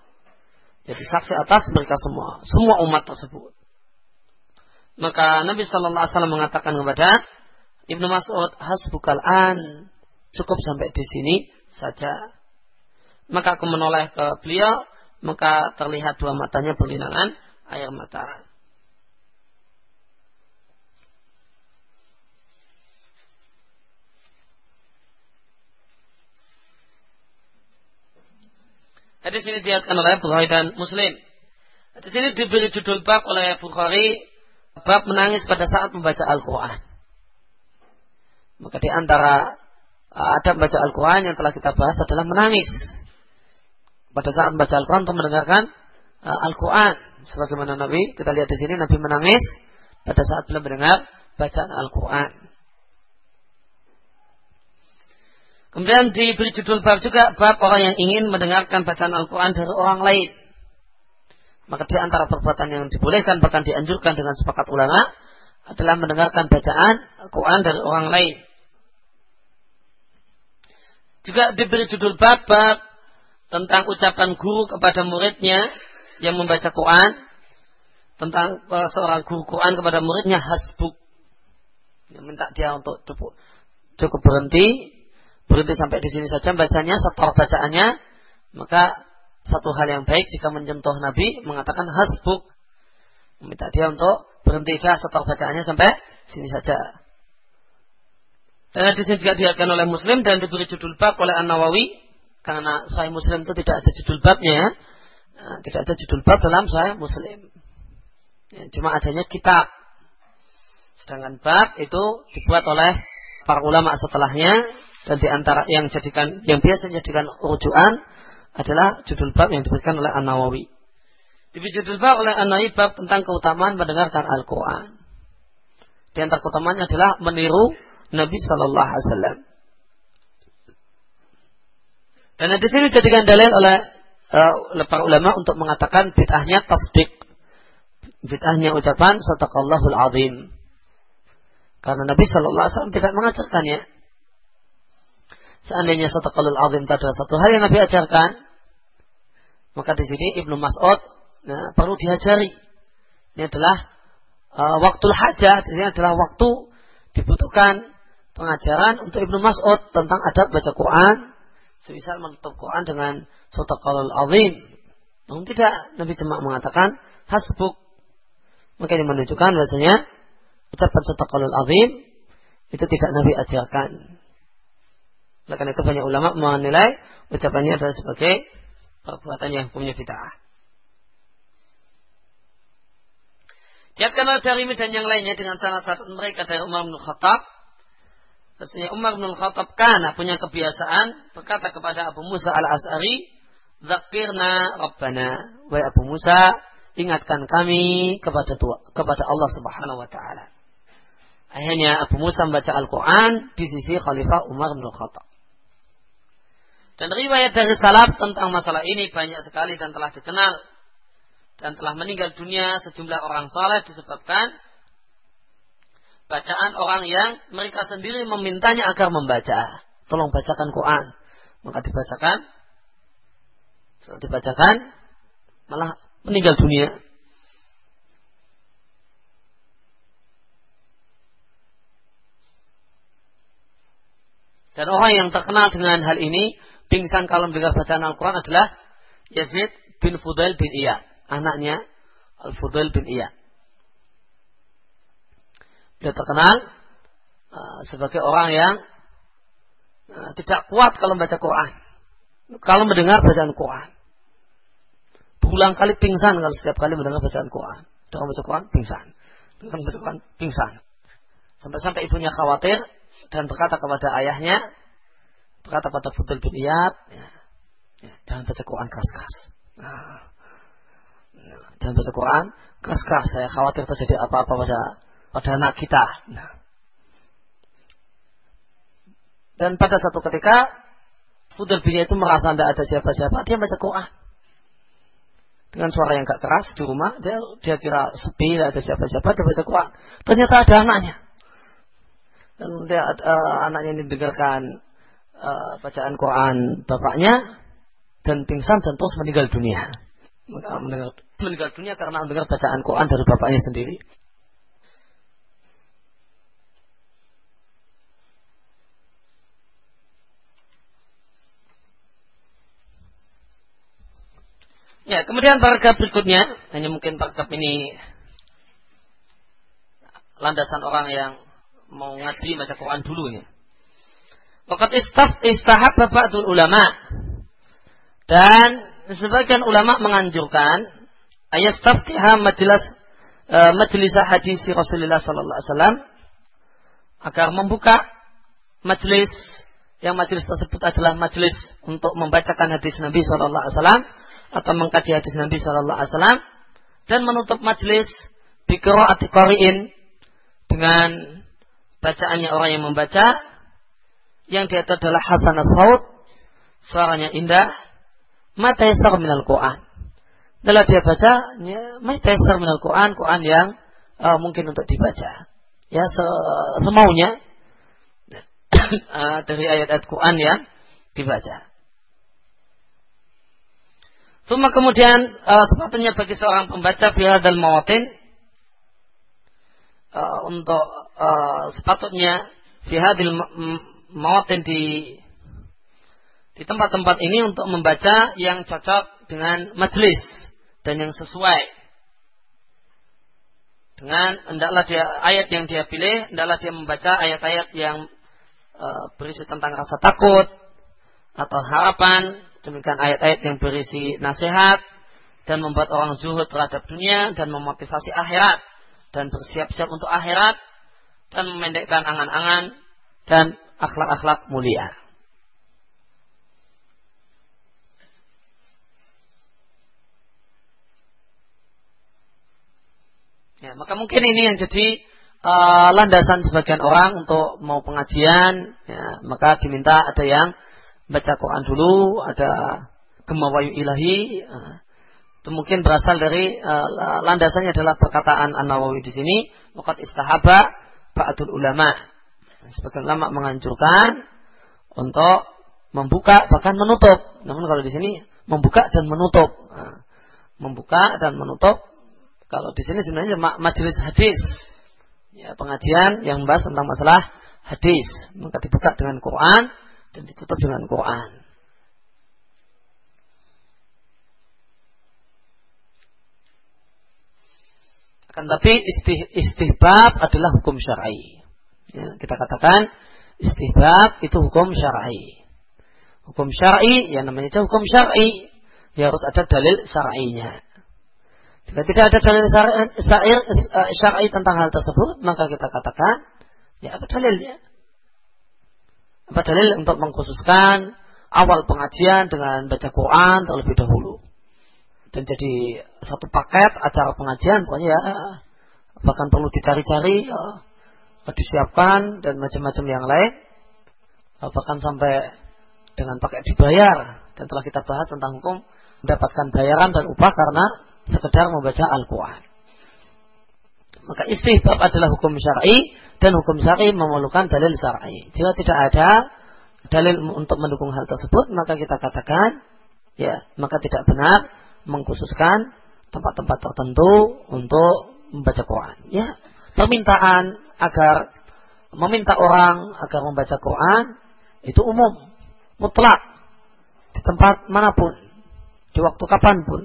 Jadi saksi atas mereka semua, semua umat tersebut. Maka Nabi Shallallahu Alaihi Wasallam mengatakan kepada Ibnu Mas'ud, hasbukal an, cukup sampai di sini saja. Maka aku menoleh ke beliau, maka terlihat dua matanya berlinangan air mata. Hadis ini diatkan oleh Bukhari dan Muslim. Hadis ini diberi judul bab oleh Bukhari bab menangis pada saat membaca Al-Quran. Maka di antara ada membaca Al-Quran yang telah kita bahas adalah menangis. Pada saat membaca Al-Quran untuk mendengarkan uh, Al-Quran. Sebagaimana Nabi, kita lihat di sini Nabi menangis pada saat beliau mendengar bacaan Al-Quran. Kemudian diberi judul bab juga bab orang yang ingin mendengarkan bacaan Al-Quran dari orang lain. Maka di antara perbuatan yang dibolehkan bahkan dianjurkan dengan sepakat ulama adalah mendengarkan bacaan Al-Quran dari orang lain. Juga diberi judul bab bab tentang ucapan guru kepada muridnya yang membaca Quran tentang eh, seorang guru Quran kepada muridnya hasbuk yang minta dia untuk cukup, cukup berhenti berhenti sampai di sini saja bacanya, setor bacaannya, maka satu hal yang baik jika menyentuh Nabi mengatakan hasbuk. Meminta dia untuk berhenti setor bacaannya sampai sini saja. Dan di sini juga dilihatkan oleh Muslim dan diberi judul bab oleh An Nawawi karena Sahih Muslim itu tidak ada judul babnya, nah, tidak ada judul bab dalam Sahih Muslim. Ya, cuma adanya kitab. Sedangkan bab itu dibuat oleh para ulama setelahnya dan di antara yang jadikan yang biasa jadikan rujukan adalah judul bab yang diberikan oleh An Nawawi. Diberi judul bab oleh An Nawawi bab tentang keutamaan mendengarkan Al Quran. Di antara keutamaannya adalah meniru Nabi Shallallahu Alaihi Wasallam. Dan di sini dijadikan dalil oleh uh, para ulama untuk mengatakan bid'ahnya tasdik. Bid'ahnya ucapan sadaqallahul azim. Karena Nabi Shallallahu Alaihi Wasallam tidak mengajarkannya. Seandainya sadaqallahul azim itu adalah satu hal yang Nabi ajarkan, maka di sini Ibnu Mas'ud nah, perlu diajari. Ini adalah uh, waktu hajah, di sini adalah waktu dibutuhkan pengajaran untuk Ibnu Mas'ud tentang adab baca Quran, semisal menutup Quran dengan sotaqalul azim. Namun tidak, Nabi cuma mengatakan hasbuk. Maka ini menunjukkan bahasanya ucapan sotaqalul azim itu tidak Nabi ajarkan. Oleh karena itu banyak ulama menilai ucapannya adalah sebagai perbuatan yang punya bid'ah. Diatkan dari dan yang lainnya dengan salah satu mereka dari Umar bin Khattab Sesungguhnya Umar bin Khattab kana punya kebiasaan berkata kepada Abu Musa al-As'ari, Zakirna Rabbana. Wahai Abu Musa, ingatkan kami kepada tua, kepada Allah Subhanahu wa taala. Akhirnya Abu Musa membaca Al-Quran di sisi Khalifah Umar bin Khattab. Dan riwayat dari salaf tentang masalah ini banyak sekali dan telah dikenal. Dan telah meninggal dunia sejumlah orang soleh disebabkan bacaan orang yang mereka sendiri memintanya agar membaca. Tolong bacakan Quran. Maka dibacakan. Setelah dibacakan, malah meninggal dunia. Dan orang yang terkenal dengan hal ini, pingsan kalau mendengar bacaan Al-Quran adalah Yazid bin Fudail bin Iyad. Anaknya Al-Fudail bin Iyad. Dia terkenal uh, sebagai orang yang uh, tidak kuat kalau membaca Quran. Kalau mendengar bacaan Quran. Berulang kali pingsan kalau setiap kali mendengar bacaan Quran. Dengan baca Quran, pingsan. Dengan baca Quran, pingsan. Sampai-sampai ibunya khawatir dan berkata kepada ayahnya, berkata pada Fudul bin Iyad, ya, ya, jangan baca Quran keras-keras. Nah, jangan baca Quran keras-keras. Saya khawatir terjadi apa-apa pada pada anak kita. Nah. Dan pada satu ketika Fudul bin itu merasa tidak ada siapa-siapa, dia baca Quran. Dengan suara yang gak keras di rumah, dia, dia kira sepi, tidak ada siapa-siapa, dia baca Quran. Ternyata ada anaknya. Dan dia, uh, anaknya ini dengarkan uh, bacaan Quran bapaknya, dan pingsan dan terus meninggal dunia. Meninggal, meninggal dunia karena mendengar bacaan Quran dari bapaknya sendiri. Ya, kemudian paragraf berikutnya, hanya mungkin paragraf ini landasan orang yang mau ngaji baca Quran dulu ya. Wakat istaf istahab ba'dul ulama. Dan sebagian ulama menganjurkan ayat staftiha majelis uh, majelis hadis Rasulullah sallallahu alaihi wasallam agar membuka majelis yang majelis tersebut adalah majelis untuk membacakan hadis Nabi sallallahu alaihi wasallam atau mengkaji hadis Nabi Shallallahu Alaihi Wasallam dan menutup majelis ati qari'in dengan bacaannya orang yang membaca yang dia adalah hasan saud suaranya indah mata yasar minal Quran. Adalah dia baca mata yasar minal Quran Quran yang uh, mungkin untuk dibaca. Ya se semaunya uh, [COUGHS] dari ayat-ayat Quran yang dibaca Semua kemudian uh, sepatutnya bagi seorang pembaca dan mawatin uh, untuk uh, sepatutnya bihadil mawatin di di tempat-tempat ini untuk membaca yang cocok dengan majelis dan yang sesuai. Dengan hendaklah dia ayat yang dia pilih hendaklah dia membaca ayat-ayat yang berisi tentang rasa takut atau harapan, demikian ayat-ayat yang berisi nasihat dan membuat orang zuhud terhadap dunia dan memotivasi akhirat dan bersiap-siap untuk akhirat dan memendekkan angan-angan dan akhlak-akhlak mulia. Ya, maka mungkin ini yang jadi uh, landasan sebagian orang untuk mau pengajian, ya, maka diminta ada yang baca Quran dulu, ada gemawayu ilahi. Itu mungkin berasal dari uh, landasannya adalah perkataan An Nawawi di sini, wakat istahaba ba'dul ulama. Sebagian ulama menganjurkan untuk membuka bahkan menutup. Namun kalau di sini membuka dan menutup. Membuka dan menutup kalau di sini sebenarnya majelis hadis, ya, pengajian yang membahas tentang masalah hadis, maka dibuka dengan Quran dan ditutup dengan Quran. Akan tapi istih, istihbab adalah hukum syar'i. Ya, kita katakan istihbab itu hukum syar'i. Hukum syar'i, ya namanya hukum syar'i, ya harus ada dalil syar'inya. Jika tidak ada dalil eh, syar'i tentang hal tersebut, maka kita katakan, ya apa dalilnya? Apa dalil untuk mengkhususkan awal pengajian dengan baca Quran terlebih dahulu? Dan jadi satu paket acara pengajian, pokoknya ya, bahkan perlu dicari-cari, ya, disiapkan dan macam-macam yang lain. Bahkan sampai dengan pakai dibayar dan telah kita bahas tentang hukum mendapatkan bayaran dan upah karena sekedar membaca Al-Quran. Maka istihbab adalah hukum syar'i dan hukum syar'i memerlukan dalil syar'i. Jika tidak ada dalil untuk mendukung hal tersebut, maka kita katakan ya, maka tidak benar mengkhususkan tempat-tempat tertentu untuk membaca Quran. Ya, permintaan agar meminta orang agar membaca Quran itu umum, mutlak di tempat mana pun, di waktu kapan pun.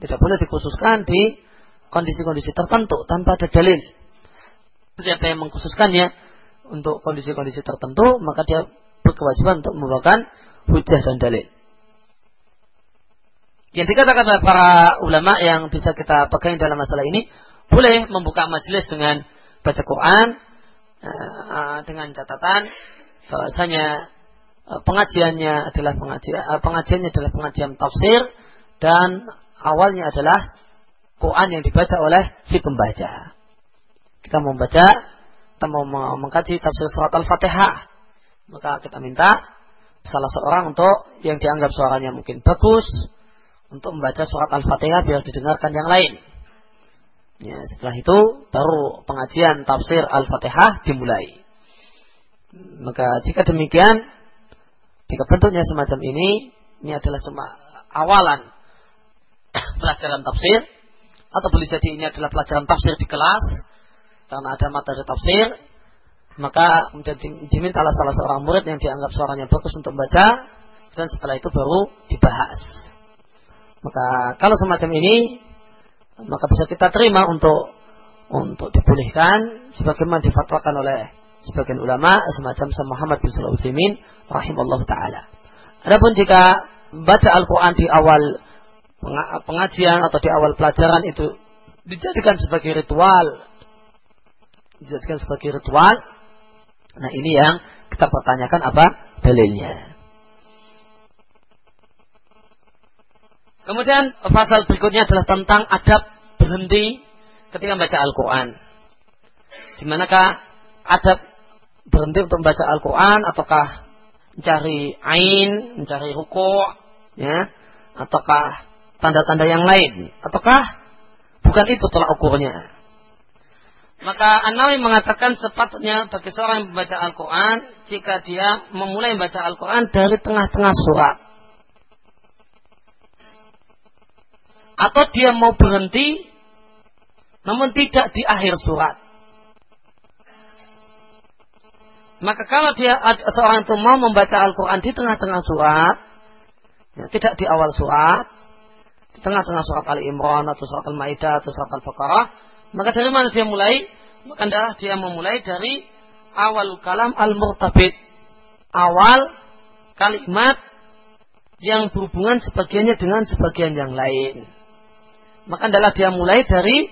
Tidak boleh dikhususkan di kondisi-kondisi tertentu tanpa ada dalil. Siapa yang mengkhususkannya untuk kondisi-kondisi tertentu, maka dia berkewajiban untuk membawakan hujah dan dalil. Yang dikatakan oleh para ulama yang bisa kita pegang dalam masalah ini, boleh membuka majelis dengan baca Quran eh, dengan catatan bahwasanya eh, pengajiannya adalah pengajian eh, pengajiannya adalah pengajian tafsir dan awalnya adalah Quran yang dibaca oleh si pembaca. Kita mau membaca, kita mau mengkaji tafsir surat Al-Fatihah, maka kita minta salah seorang untuk yang dianggap suaranya mungkin bagus untuk membaca surat Al-Fatihah biar didengarkan yang lain. Ya, setelah itu baru pengajian tafsir Al-Fatihah dimulai. Maka jika demikian, jika bentuknya semacam ini, ini adalah cuma awalan [COUGHS] pelajaran tafsir atau boleh jadi ini adalah pelajaran tafsir di kelas karena ada materi tafsir maka kemudian dimintalah salah seorang murid yang dianggap suaranya bagus untuk membaca dan setelah itu baru dibahas maka kalau semacam ini maka bisa kita terima untuk untuk dibolehkan sebagaimana difatwakan oleh sebagian ulama semacam Muhammad bin Sulaiman rahimallahu taala. Adapun jika baca Al-Qur'an di awal pengajian atau di awal pelajaran itu dijadikan sebagai ritual. Dijadikan sebagai ritual. Nah ini yang kita pertanyakan apa dalilnya. Kemudian pasal berikutnya adalah tentang adab berhenti ketika membaca Al-Quran. Di manakah adab berhenti untuk membaca Al-Quran? Ataukah mencari ain mencari ruku ya? Ataukah tanda-tanda yang lain? Ataukah bukan itu tolak ukurnya? Maka An-Nawawi mengatakan sepatutnya bagi seorang yang membaca Al-Quran jika dia memulai membaca Al-Quran dari tengah-tengah surat. Atau dia mau berhenti namun tidak di akhir surat. Maka kalau dia seorang itu mau membaca Al-Quran di tengah-tengah surat, ya, tidak di awal surat, tengah-tengah surat Ali Imran atau surat Al-Maidah atau surat Al-Baqarah, maka dari mana dia mulai? Maka adalah dia memulai dari awal kalam al-murtabit. Awal kalimat yang berhubungan sebagiannya dengan sebagian yang lain. Maka adalah dia mulai dari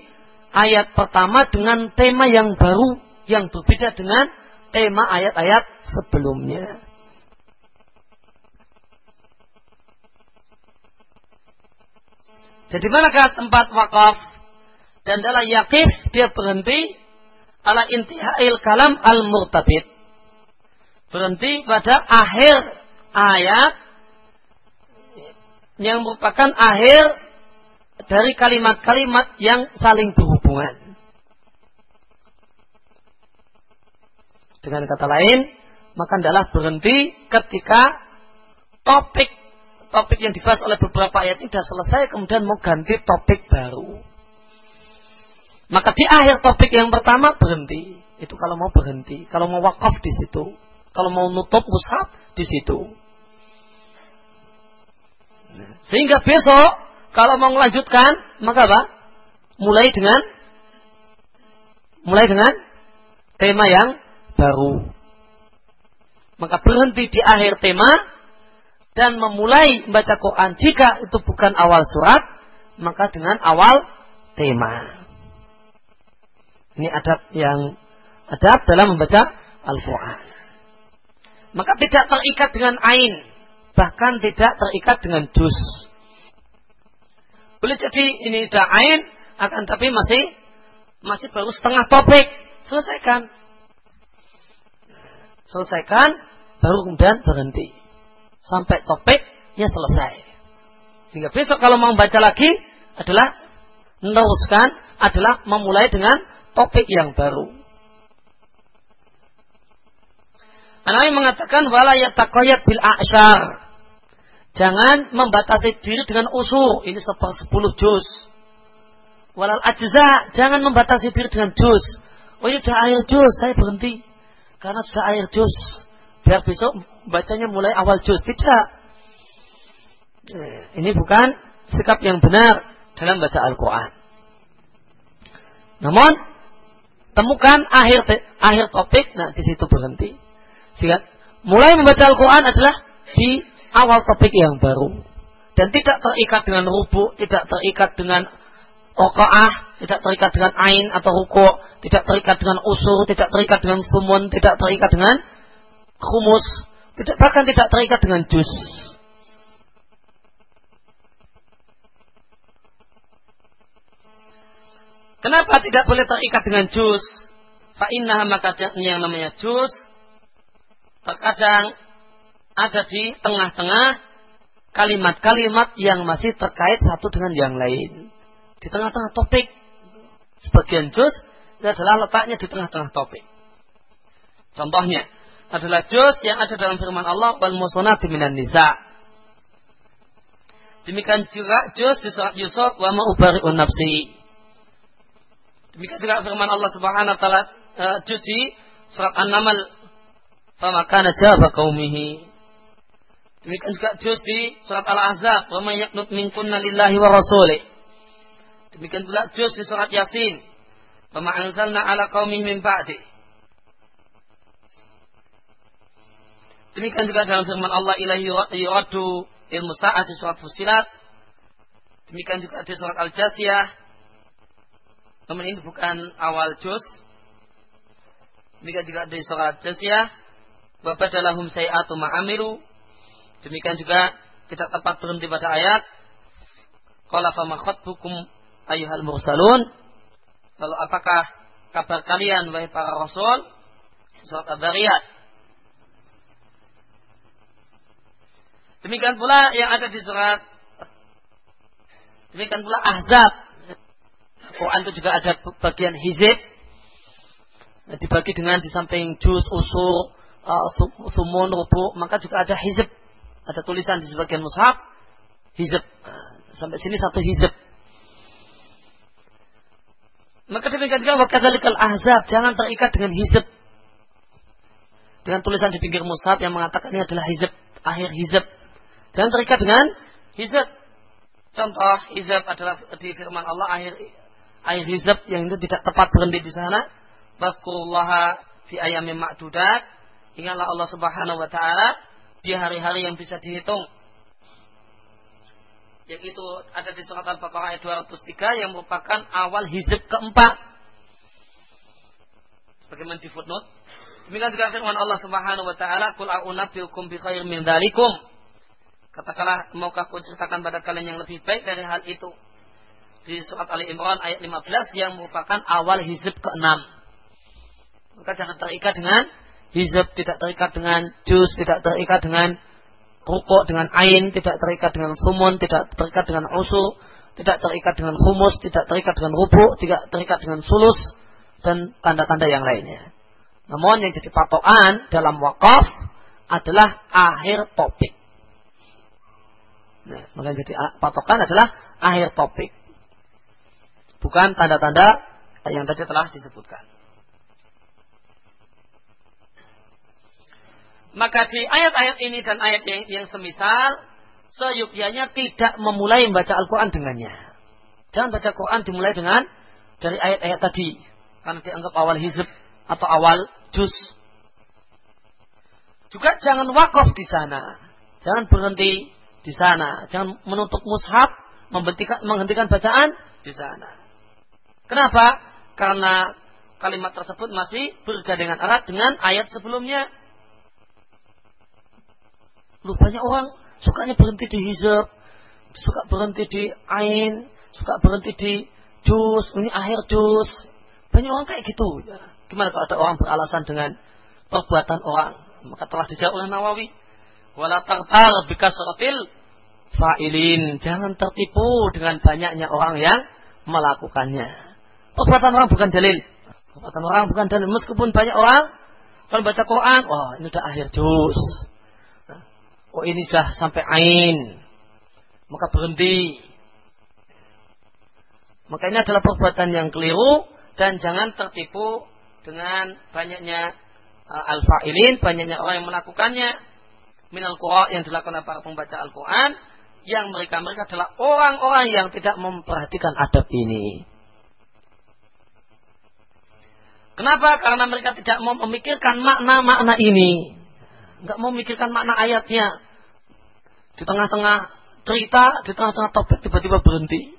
ayat pertama dengan tema yang baru yang berbeda dengan tema ayat-ayat sebelumnya. Jadi manakah tempat wakaf? Dan dalam yakif dia berhenti ala intihail kalam al murtabit. Berhenti pada akhir ayat yang merupakan akhir dari kalimat-kalimat yang saling berhubungan. Dengan kata lain, maka adalah berhenti ketika topik topik yang dibahas oleh beberapa ayat ini sudah selesai, kemudian mau ganti topik baru. Maka di akhir topik yang pertama berhenti. Itu kalau mau berhenti, kalau mau wakaf di situ, kalau mau nutup mushaf di situ. Sehingga besok kalau mau melanjutkan, maka apa? Mulai dengan mulai dengan tema yang baru. Maka berhenti di akhir tema dan memulai membaca Quran jika itu bukan awal surat, maka dengan awal tema. Ini adab yang adab dalam membaca Al-Quran. Maka tidak terikat dengan ain, bahkan tidak terikat dengan juz. Boleh jadi ini sudah ain, akan tapi masih masih baru setengah topik. Selesaikan. Selesaikan, baru kemudian berhenti sampai topiknya selesai. Sehingga besok kalau mau baca lagi adalah meneruskan adalah memulai dengan topik yang baru. Nabi mengatakan wala yataqayyad bil a'syar. Jangan membatasi diri dengan usur. Ini sepuluh juz. Walal ajza. Jangan membatasi diri dengan juz. Oh ini sudah akhir juz. Saya berhenti. Karena sudah akhir juz. Biar besok bacanya mulai awal juz. Tidak. Ini bukan sikap yang benar dalam baca Al-Quran. Namun, temukan akhir akhir topik, nah di situ berhenti. Sehingga mulai membaca Al-Quran adalah di awal topik yang baru. Dan tidak terikat dengan rubu, tidak terikat dengan Okoah tidak terikat dengan ain atau ruku, tidak terikat dengan usur, tidak terikat dengan sumun, tidak terikat dengan khumus, tidak, bahkan tidak terikat dengan jus. Kenapa tidak boleh terikat dengan jus? Fa'innaha maka yang namanya jus terkadang ada di tengah-tengah kalimat-kalimat yang masih terkait satu dengan yang lain. Di tengah-tengah topik. Sebagian jus adalah letaknya di tengah-tengah topik. Contohnya, adalah juz yang ada dalam firman Allah wal musonati minan nisa. Demikian juga juz di surat Yusuf wa ma ubari'un nafsi. Demikian juga firman Allah Subhanahu wa taala uh, juz di surat An-Naml fama kana jawab qaumihi. Demikian juga juz di surat Al-Ahzab wa may yaqnut minkunna lillahi wa rasulih. Demikian pula juz di surat Yasin. Wa ala qaumihi min ba'di. Demikian juga dalam firman Allah ilahi yuraddu ilmu sa'at di surat Fusilat. Demikian juga di surat Al-Jasiyah. Namun ini bukan awal juz. Demikian juga di surat Jasiyah. Wabadalahum sayyatu ma'amilu. Demikian juga kita tepat berhenti pada ayat. Qala fama khatbukum ayuhal mursalun. Lalu apakah kabar kalian wahai para rasul? Surat Ad-Dariyat Demikian pula yang ada di surat Demikian pula Ahzab. Quran itu juga ada bagian hizib. Dibagi dengan di samping juz, usur, uh, sumun, rubu. Maka juga ada hizib. Ada tulisan di sebagian mushaf. Hizib. Sampai sini satu hizib. Maka demikian juga wakadzalikal ahzab. Jangan terikat dengan hizib. Dengan tulisan di pinggir mushaf yang mengatakan ini adalah hizib. Akhir hizib Jangan terikat dengan hizab. Contoh hizab adalah di firman Allah akhir akhir hizab yang itu tidak tepat berhenti di sana. Waskurullaha fi ayamin ma'dudat. Ingatlah Allah Subhanahu wa taala di hari-hari yang bisa dihitung. Yang itu ada di surat Al-Baqarah ayat 203 yang merupakan awal hizib keempat. Sebagaimana di footnote. Demikian juga firman Allah Subhanahu wa taala, "Qul a'unabbiukum bi khairin min dzalikum." Katakanlah, maukah aku ceritakan pada kalian yang lebih baik dari hal itu? Di surat Ali Imran ayat 15 yang merupakan awal hizib ke-6. Maka jangan terikat dengan hizib, tidak terikat dengan juz, tidak terikat dengan rukuk, dengan ain, tidak terikat dengan sumun, tidak terikat dengan usul, tidak terikat dengan humus, tidak terikat dengan rubuk, tidak terikat dengan sulus, dan tanda-tanda yang lainnya. Namun yang jadi patokan dalam wakaf adalah akhir topik. Nah, maka jadi patokan adalah akhir topik. Bukan tanda-tanda yang tadi telah disebutkan. Maka di ayat-ayat ini dan ayat yang, yang semisal, seyukianya tidak memulai membaca Al-Quran dengannya. Jangan baca Quran dimulai dengan dari ayat-ayat tadi. Karena dianggap awal hizb atau awal juz. Juga jangan wakaf di sana. Jangan berhenti di sana. Jangan menutup mushaf, menghentikan bacaan di sana. Kenapa? Karena kalimat tersebut masih bergandengan erat dengan ayat sebelumnya. Lu banyak orang sukanya berhenti di hizab, suka berhenti di ain, suka berhenti di jus, ini akhir jus. Banyak orang kayak gitu. Gimana kalau ada orang beralasan dengan perbuatan orang? Maka telah dijawab oleh Nawawi. Wala tartar bikasratil fa'ilin. Jangan tertipu dengan banyaknya orang yang melakukannya. Perbuatan orang bukan dalil. Perbuatan orang bukan dalil. Meskipun banyak orang kalau baca Quran, wah ini udah akhir juz. Oh ini sudah sampai ain. Maka berhenti. Maka ini adalah perbuatan yang keliru dan jangan tertipu dengan banyaknya uh, al-fa'ilin, banyaknya orang yang melakukannya minal qura yang dilakukan oleh para pembaca Al-Qur'an yang mereka-mereka adalah orang-orang yang tidak memperhatikan adab ini. Kenapa? Karena mereka tidak mau memikirkan makna-makna ini. Enggak mau memikirkan makna ayatnya. Di tengah-tengah cerita, di tengah-tengah topik tiba-tiba berhenti.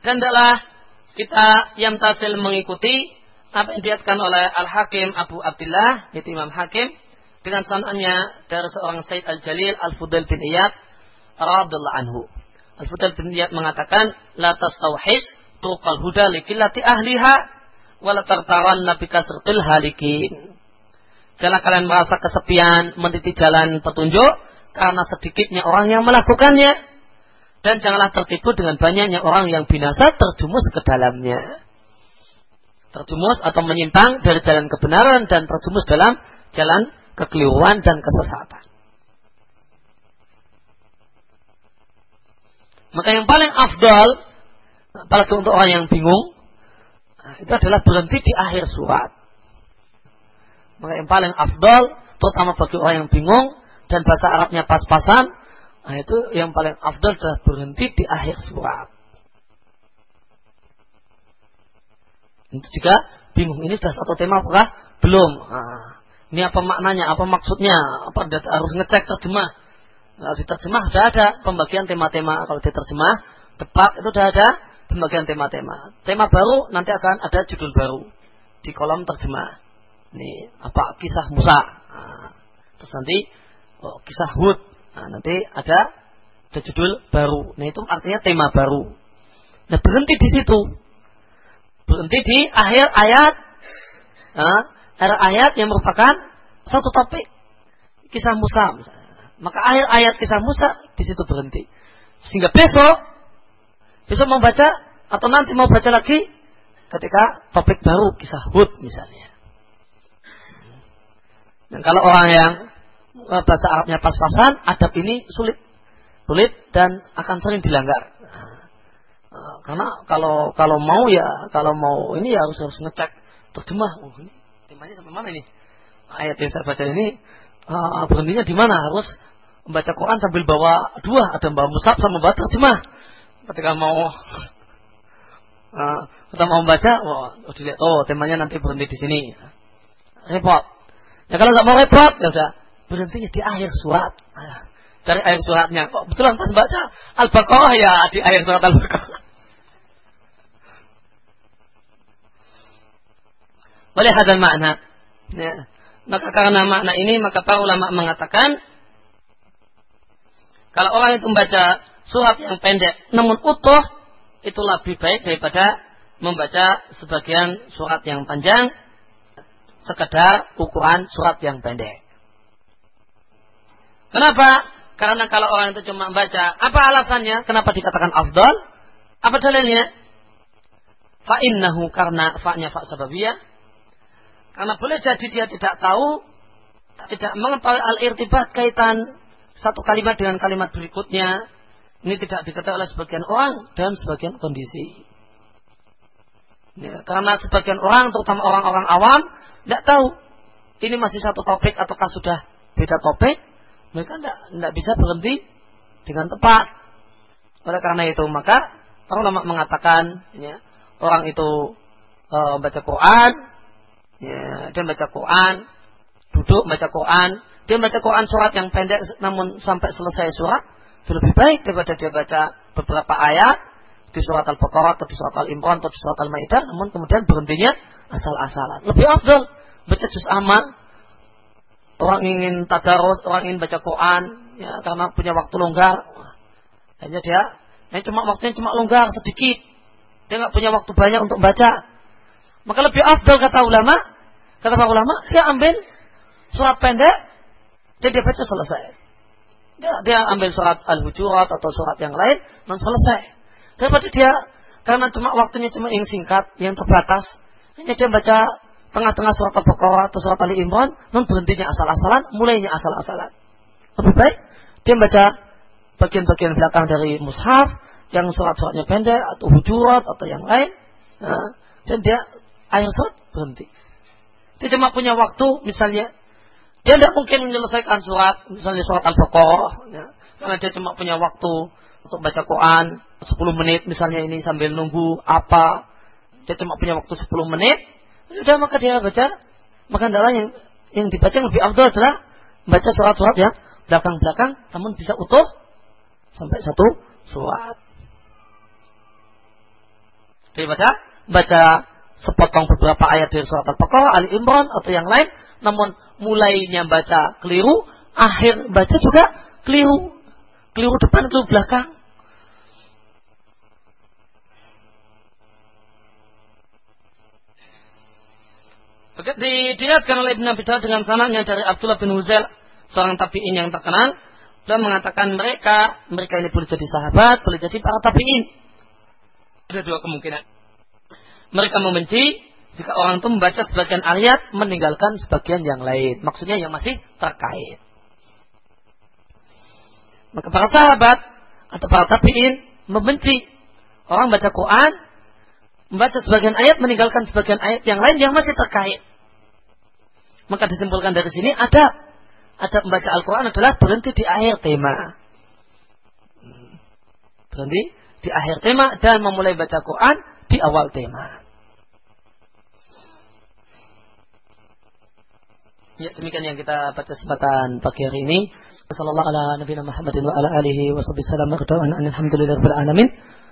Dan adalah kita yang tasil mengikuti apa yang diatkan oleh Al-Hakim Abu Abdullah, itu Imam Hakim, dengan sananya dari seorang Said Al-Jalil Al-Fudail bin Iyad radhiyallahu anhu. Al-Fudail bin Iyad mengatakan, La tastawhis tuqal huda likillati ahliha wala tartaran nabi kasrtil halikin. Jangan kalian merasa kesepian meniti jalan petunjuk karena sedikitnya orang yang melakukannya dan janganlah tertipu dengan banyaknya orang yang binasa terjumus ke dalamnya. Terjumus atau menyimpang dari jalan kebenaran dan terjumus dalam jalan kekeliruan dan kesesatan. Maka yang paling afdal, apalagi untuk orang yang bingung, itu adalah berhenti di akhir surat. Maka yang paling afdal, terutama bagi orang yang bingung, dan bahasa Arabnya pas-pasan, Nah, itu yang paling afdal adalah berhenti di akhir surat. Itu juga bingung ini sudah satu tema apakah belum? Nah, ini apa maknanya? Apa maksudnya? Apa harus ngecek terjemah? Nah, di terjemah sudah ada pembagian tema-tema. Kalau di terjemah depak itu sudah ada pembagian tema-tema. Tema baru nanti akan ada judul baru di kolom terjemah. Ini apa kisah Musa. Nah, terus nanti oh, kisah Hud. Nah, nanti ada ada judul baru. Nah, itu artinya tema baru. Nah, berhenti di situ. Berhenti di akhir ayat. Nah, akhir ayat yang merupakan satu topik. Kisah Musa. Misalnya. Maka akhir ayat kisah Musa di situ berhenti. Sehingga besok, besok mau baca atau nanti mau baca lagi ketika topik baru kisah Hud misalnya. Dan kalau orang yang bahasa Arabnya pas-pasan, adab ini sulit. Sulit dan akan sering dilanggar. Eh, karena kalau kalau mau ya, kalau mau ini ya harus harus ngecek terjemah. Oh, ini temanya sampai mana ini? Ayat yang saya baca ini uh, berhentinya di mana? Harus membaca Quran sambil bawa dua, ada bawa musab sama bawa terjemah. ketika mau uh, [LAUGHS] kita mau membaca, oh dilihat, oh temanya nanti berhenti di sini. Repot. Ya kalau nggak mau repot, ya udah berhentinya di akhir surat. Cari akhir suratnya. Kok betulan pas baca Al-Baqarah ya di akhir surat Al-Baqarah. Oleh hadal makna. Ya. Maka karena makna ini maka para ulama mengatakan kalau orang itu membaca surat yang pendek namun utuh itu lebih baik daripada membaca sebagian surat yang panjang sekedar ukuran surat yang pendek. Kenapa? Karena kalau orang itu cuma membaca, apa alasannya? Kenapa dikatakan afdal? Apa dalilnya? Fa'innahu karena fa'nya fa' sababiyah karena boleh jadi dia tidak tahu, tidak mengetahui al-irtibat kaitan satu kalimat dengan kalimat berikutnya. Ini tidak diketahui oleh sebagian orang dan sebagian kondisi. Ya, karena sebagian orang, terutama orang-orang awam, tidak tahu ini masih satu topik ataukah sudah beda topik. Mereka tidak, tidak bisa berhenti dengan tepat. Oleh karena itu maka para ulama mengatakan ya, orang itu e, baca Quran Ya, dia baca Quran, duduk baca Quran, dia baca Quran surat yang pendek namun sampai selesai surat, lebih baik daripada dia baca beberapa ayat di surat Al-Baqarah atau di surat Al-Imran atau di surat Al-Maidah namun kemudian berhentinya asal-asalan. Lebih afdal baca juz amma. Orang ingin tadarus, orang ingin baca Quran ya karena punya waktu longgar. Hanya dia yang cuma waktunya cuma longgar sedikit. Dia nggak punya waktu banyak untuk baca. Maka lebih afdal kata ulama, kata para ulama, dia ambil surat pendek dan dia baca selesai. Dia, dia ambil surat Al-Hujurat atau surat yang lain dan selesai. Daripada dia karena cuma waktunya cuma yang singkat, yang terbatas, hanya dia baca tengah-tengah surat Al-Baqarah atau surat Ali Imran, non berhentinya asal-asalan, mulainya asal-asalan. Lebih baik dia baca bagian-bagian belakang dari mushaf yang surat-suratnya pendek atau hujurat atau yang lain. Nah, dan dia air surat berhenti. Dia cuma punya waktu misalnya dia tidak mungkin menyelesaikan surat misalnya surat Al-Baqarah ya, karena dia cuma punya waktu untuk baca Quran 10 menit misalnya ini sambil nunggu apa dia cuma punya waktu 10 menit sudah maka dia baca maka adalah yang yang dibaca lebih afdal adalah baca surat-surat yang belakang-belakang namun bisa utuh sampai satu surat daripada baca sepotong beberapa ayat dari surat Al-Baqarah, Ali Imran atau yang lain, namun mulainya baca keliru, akhir baca juga keliru. Keliru depan, keliru belakang. Dilihatkan oleh Ibn Abi Dawud dengan sananya dari Abdullah bin Huzail, seorang tabi'in yang terkenal, dan mengatakan mereka, mereka ini boleh jadi sahabat, boleh jadi para tabi'in. Ada dua kemungkinan mereka membenci jika orang itu membaca sebagian ayat meninggalkan sebagian yang lain. Maksudnya yang masih terkait. Maka para sahabat atau para tabi'in membenci orang baca Quran membaca sebagian ayat meninggalkan sebagian ayat yang lain yang masih terkait. Maka disimpulkan dari sini ada ada membaca Al-Quran adalah berhenti di akhir tema. Berhenti di akhir tema dan memulai baca Quran di awal tema. Ya, demikian yang kita baca kesempatan pagi hari ini. Wassallallahu ala nabiyina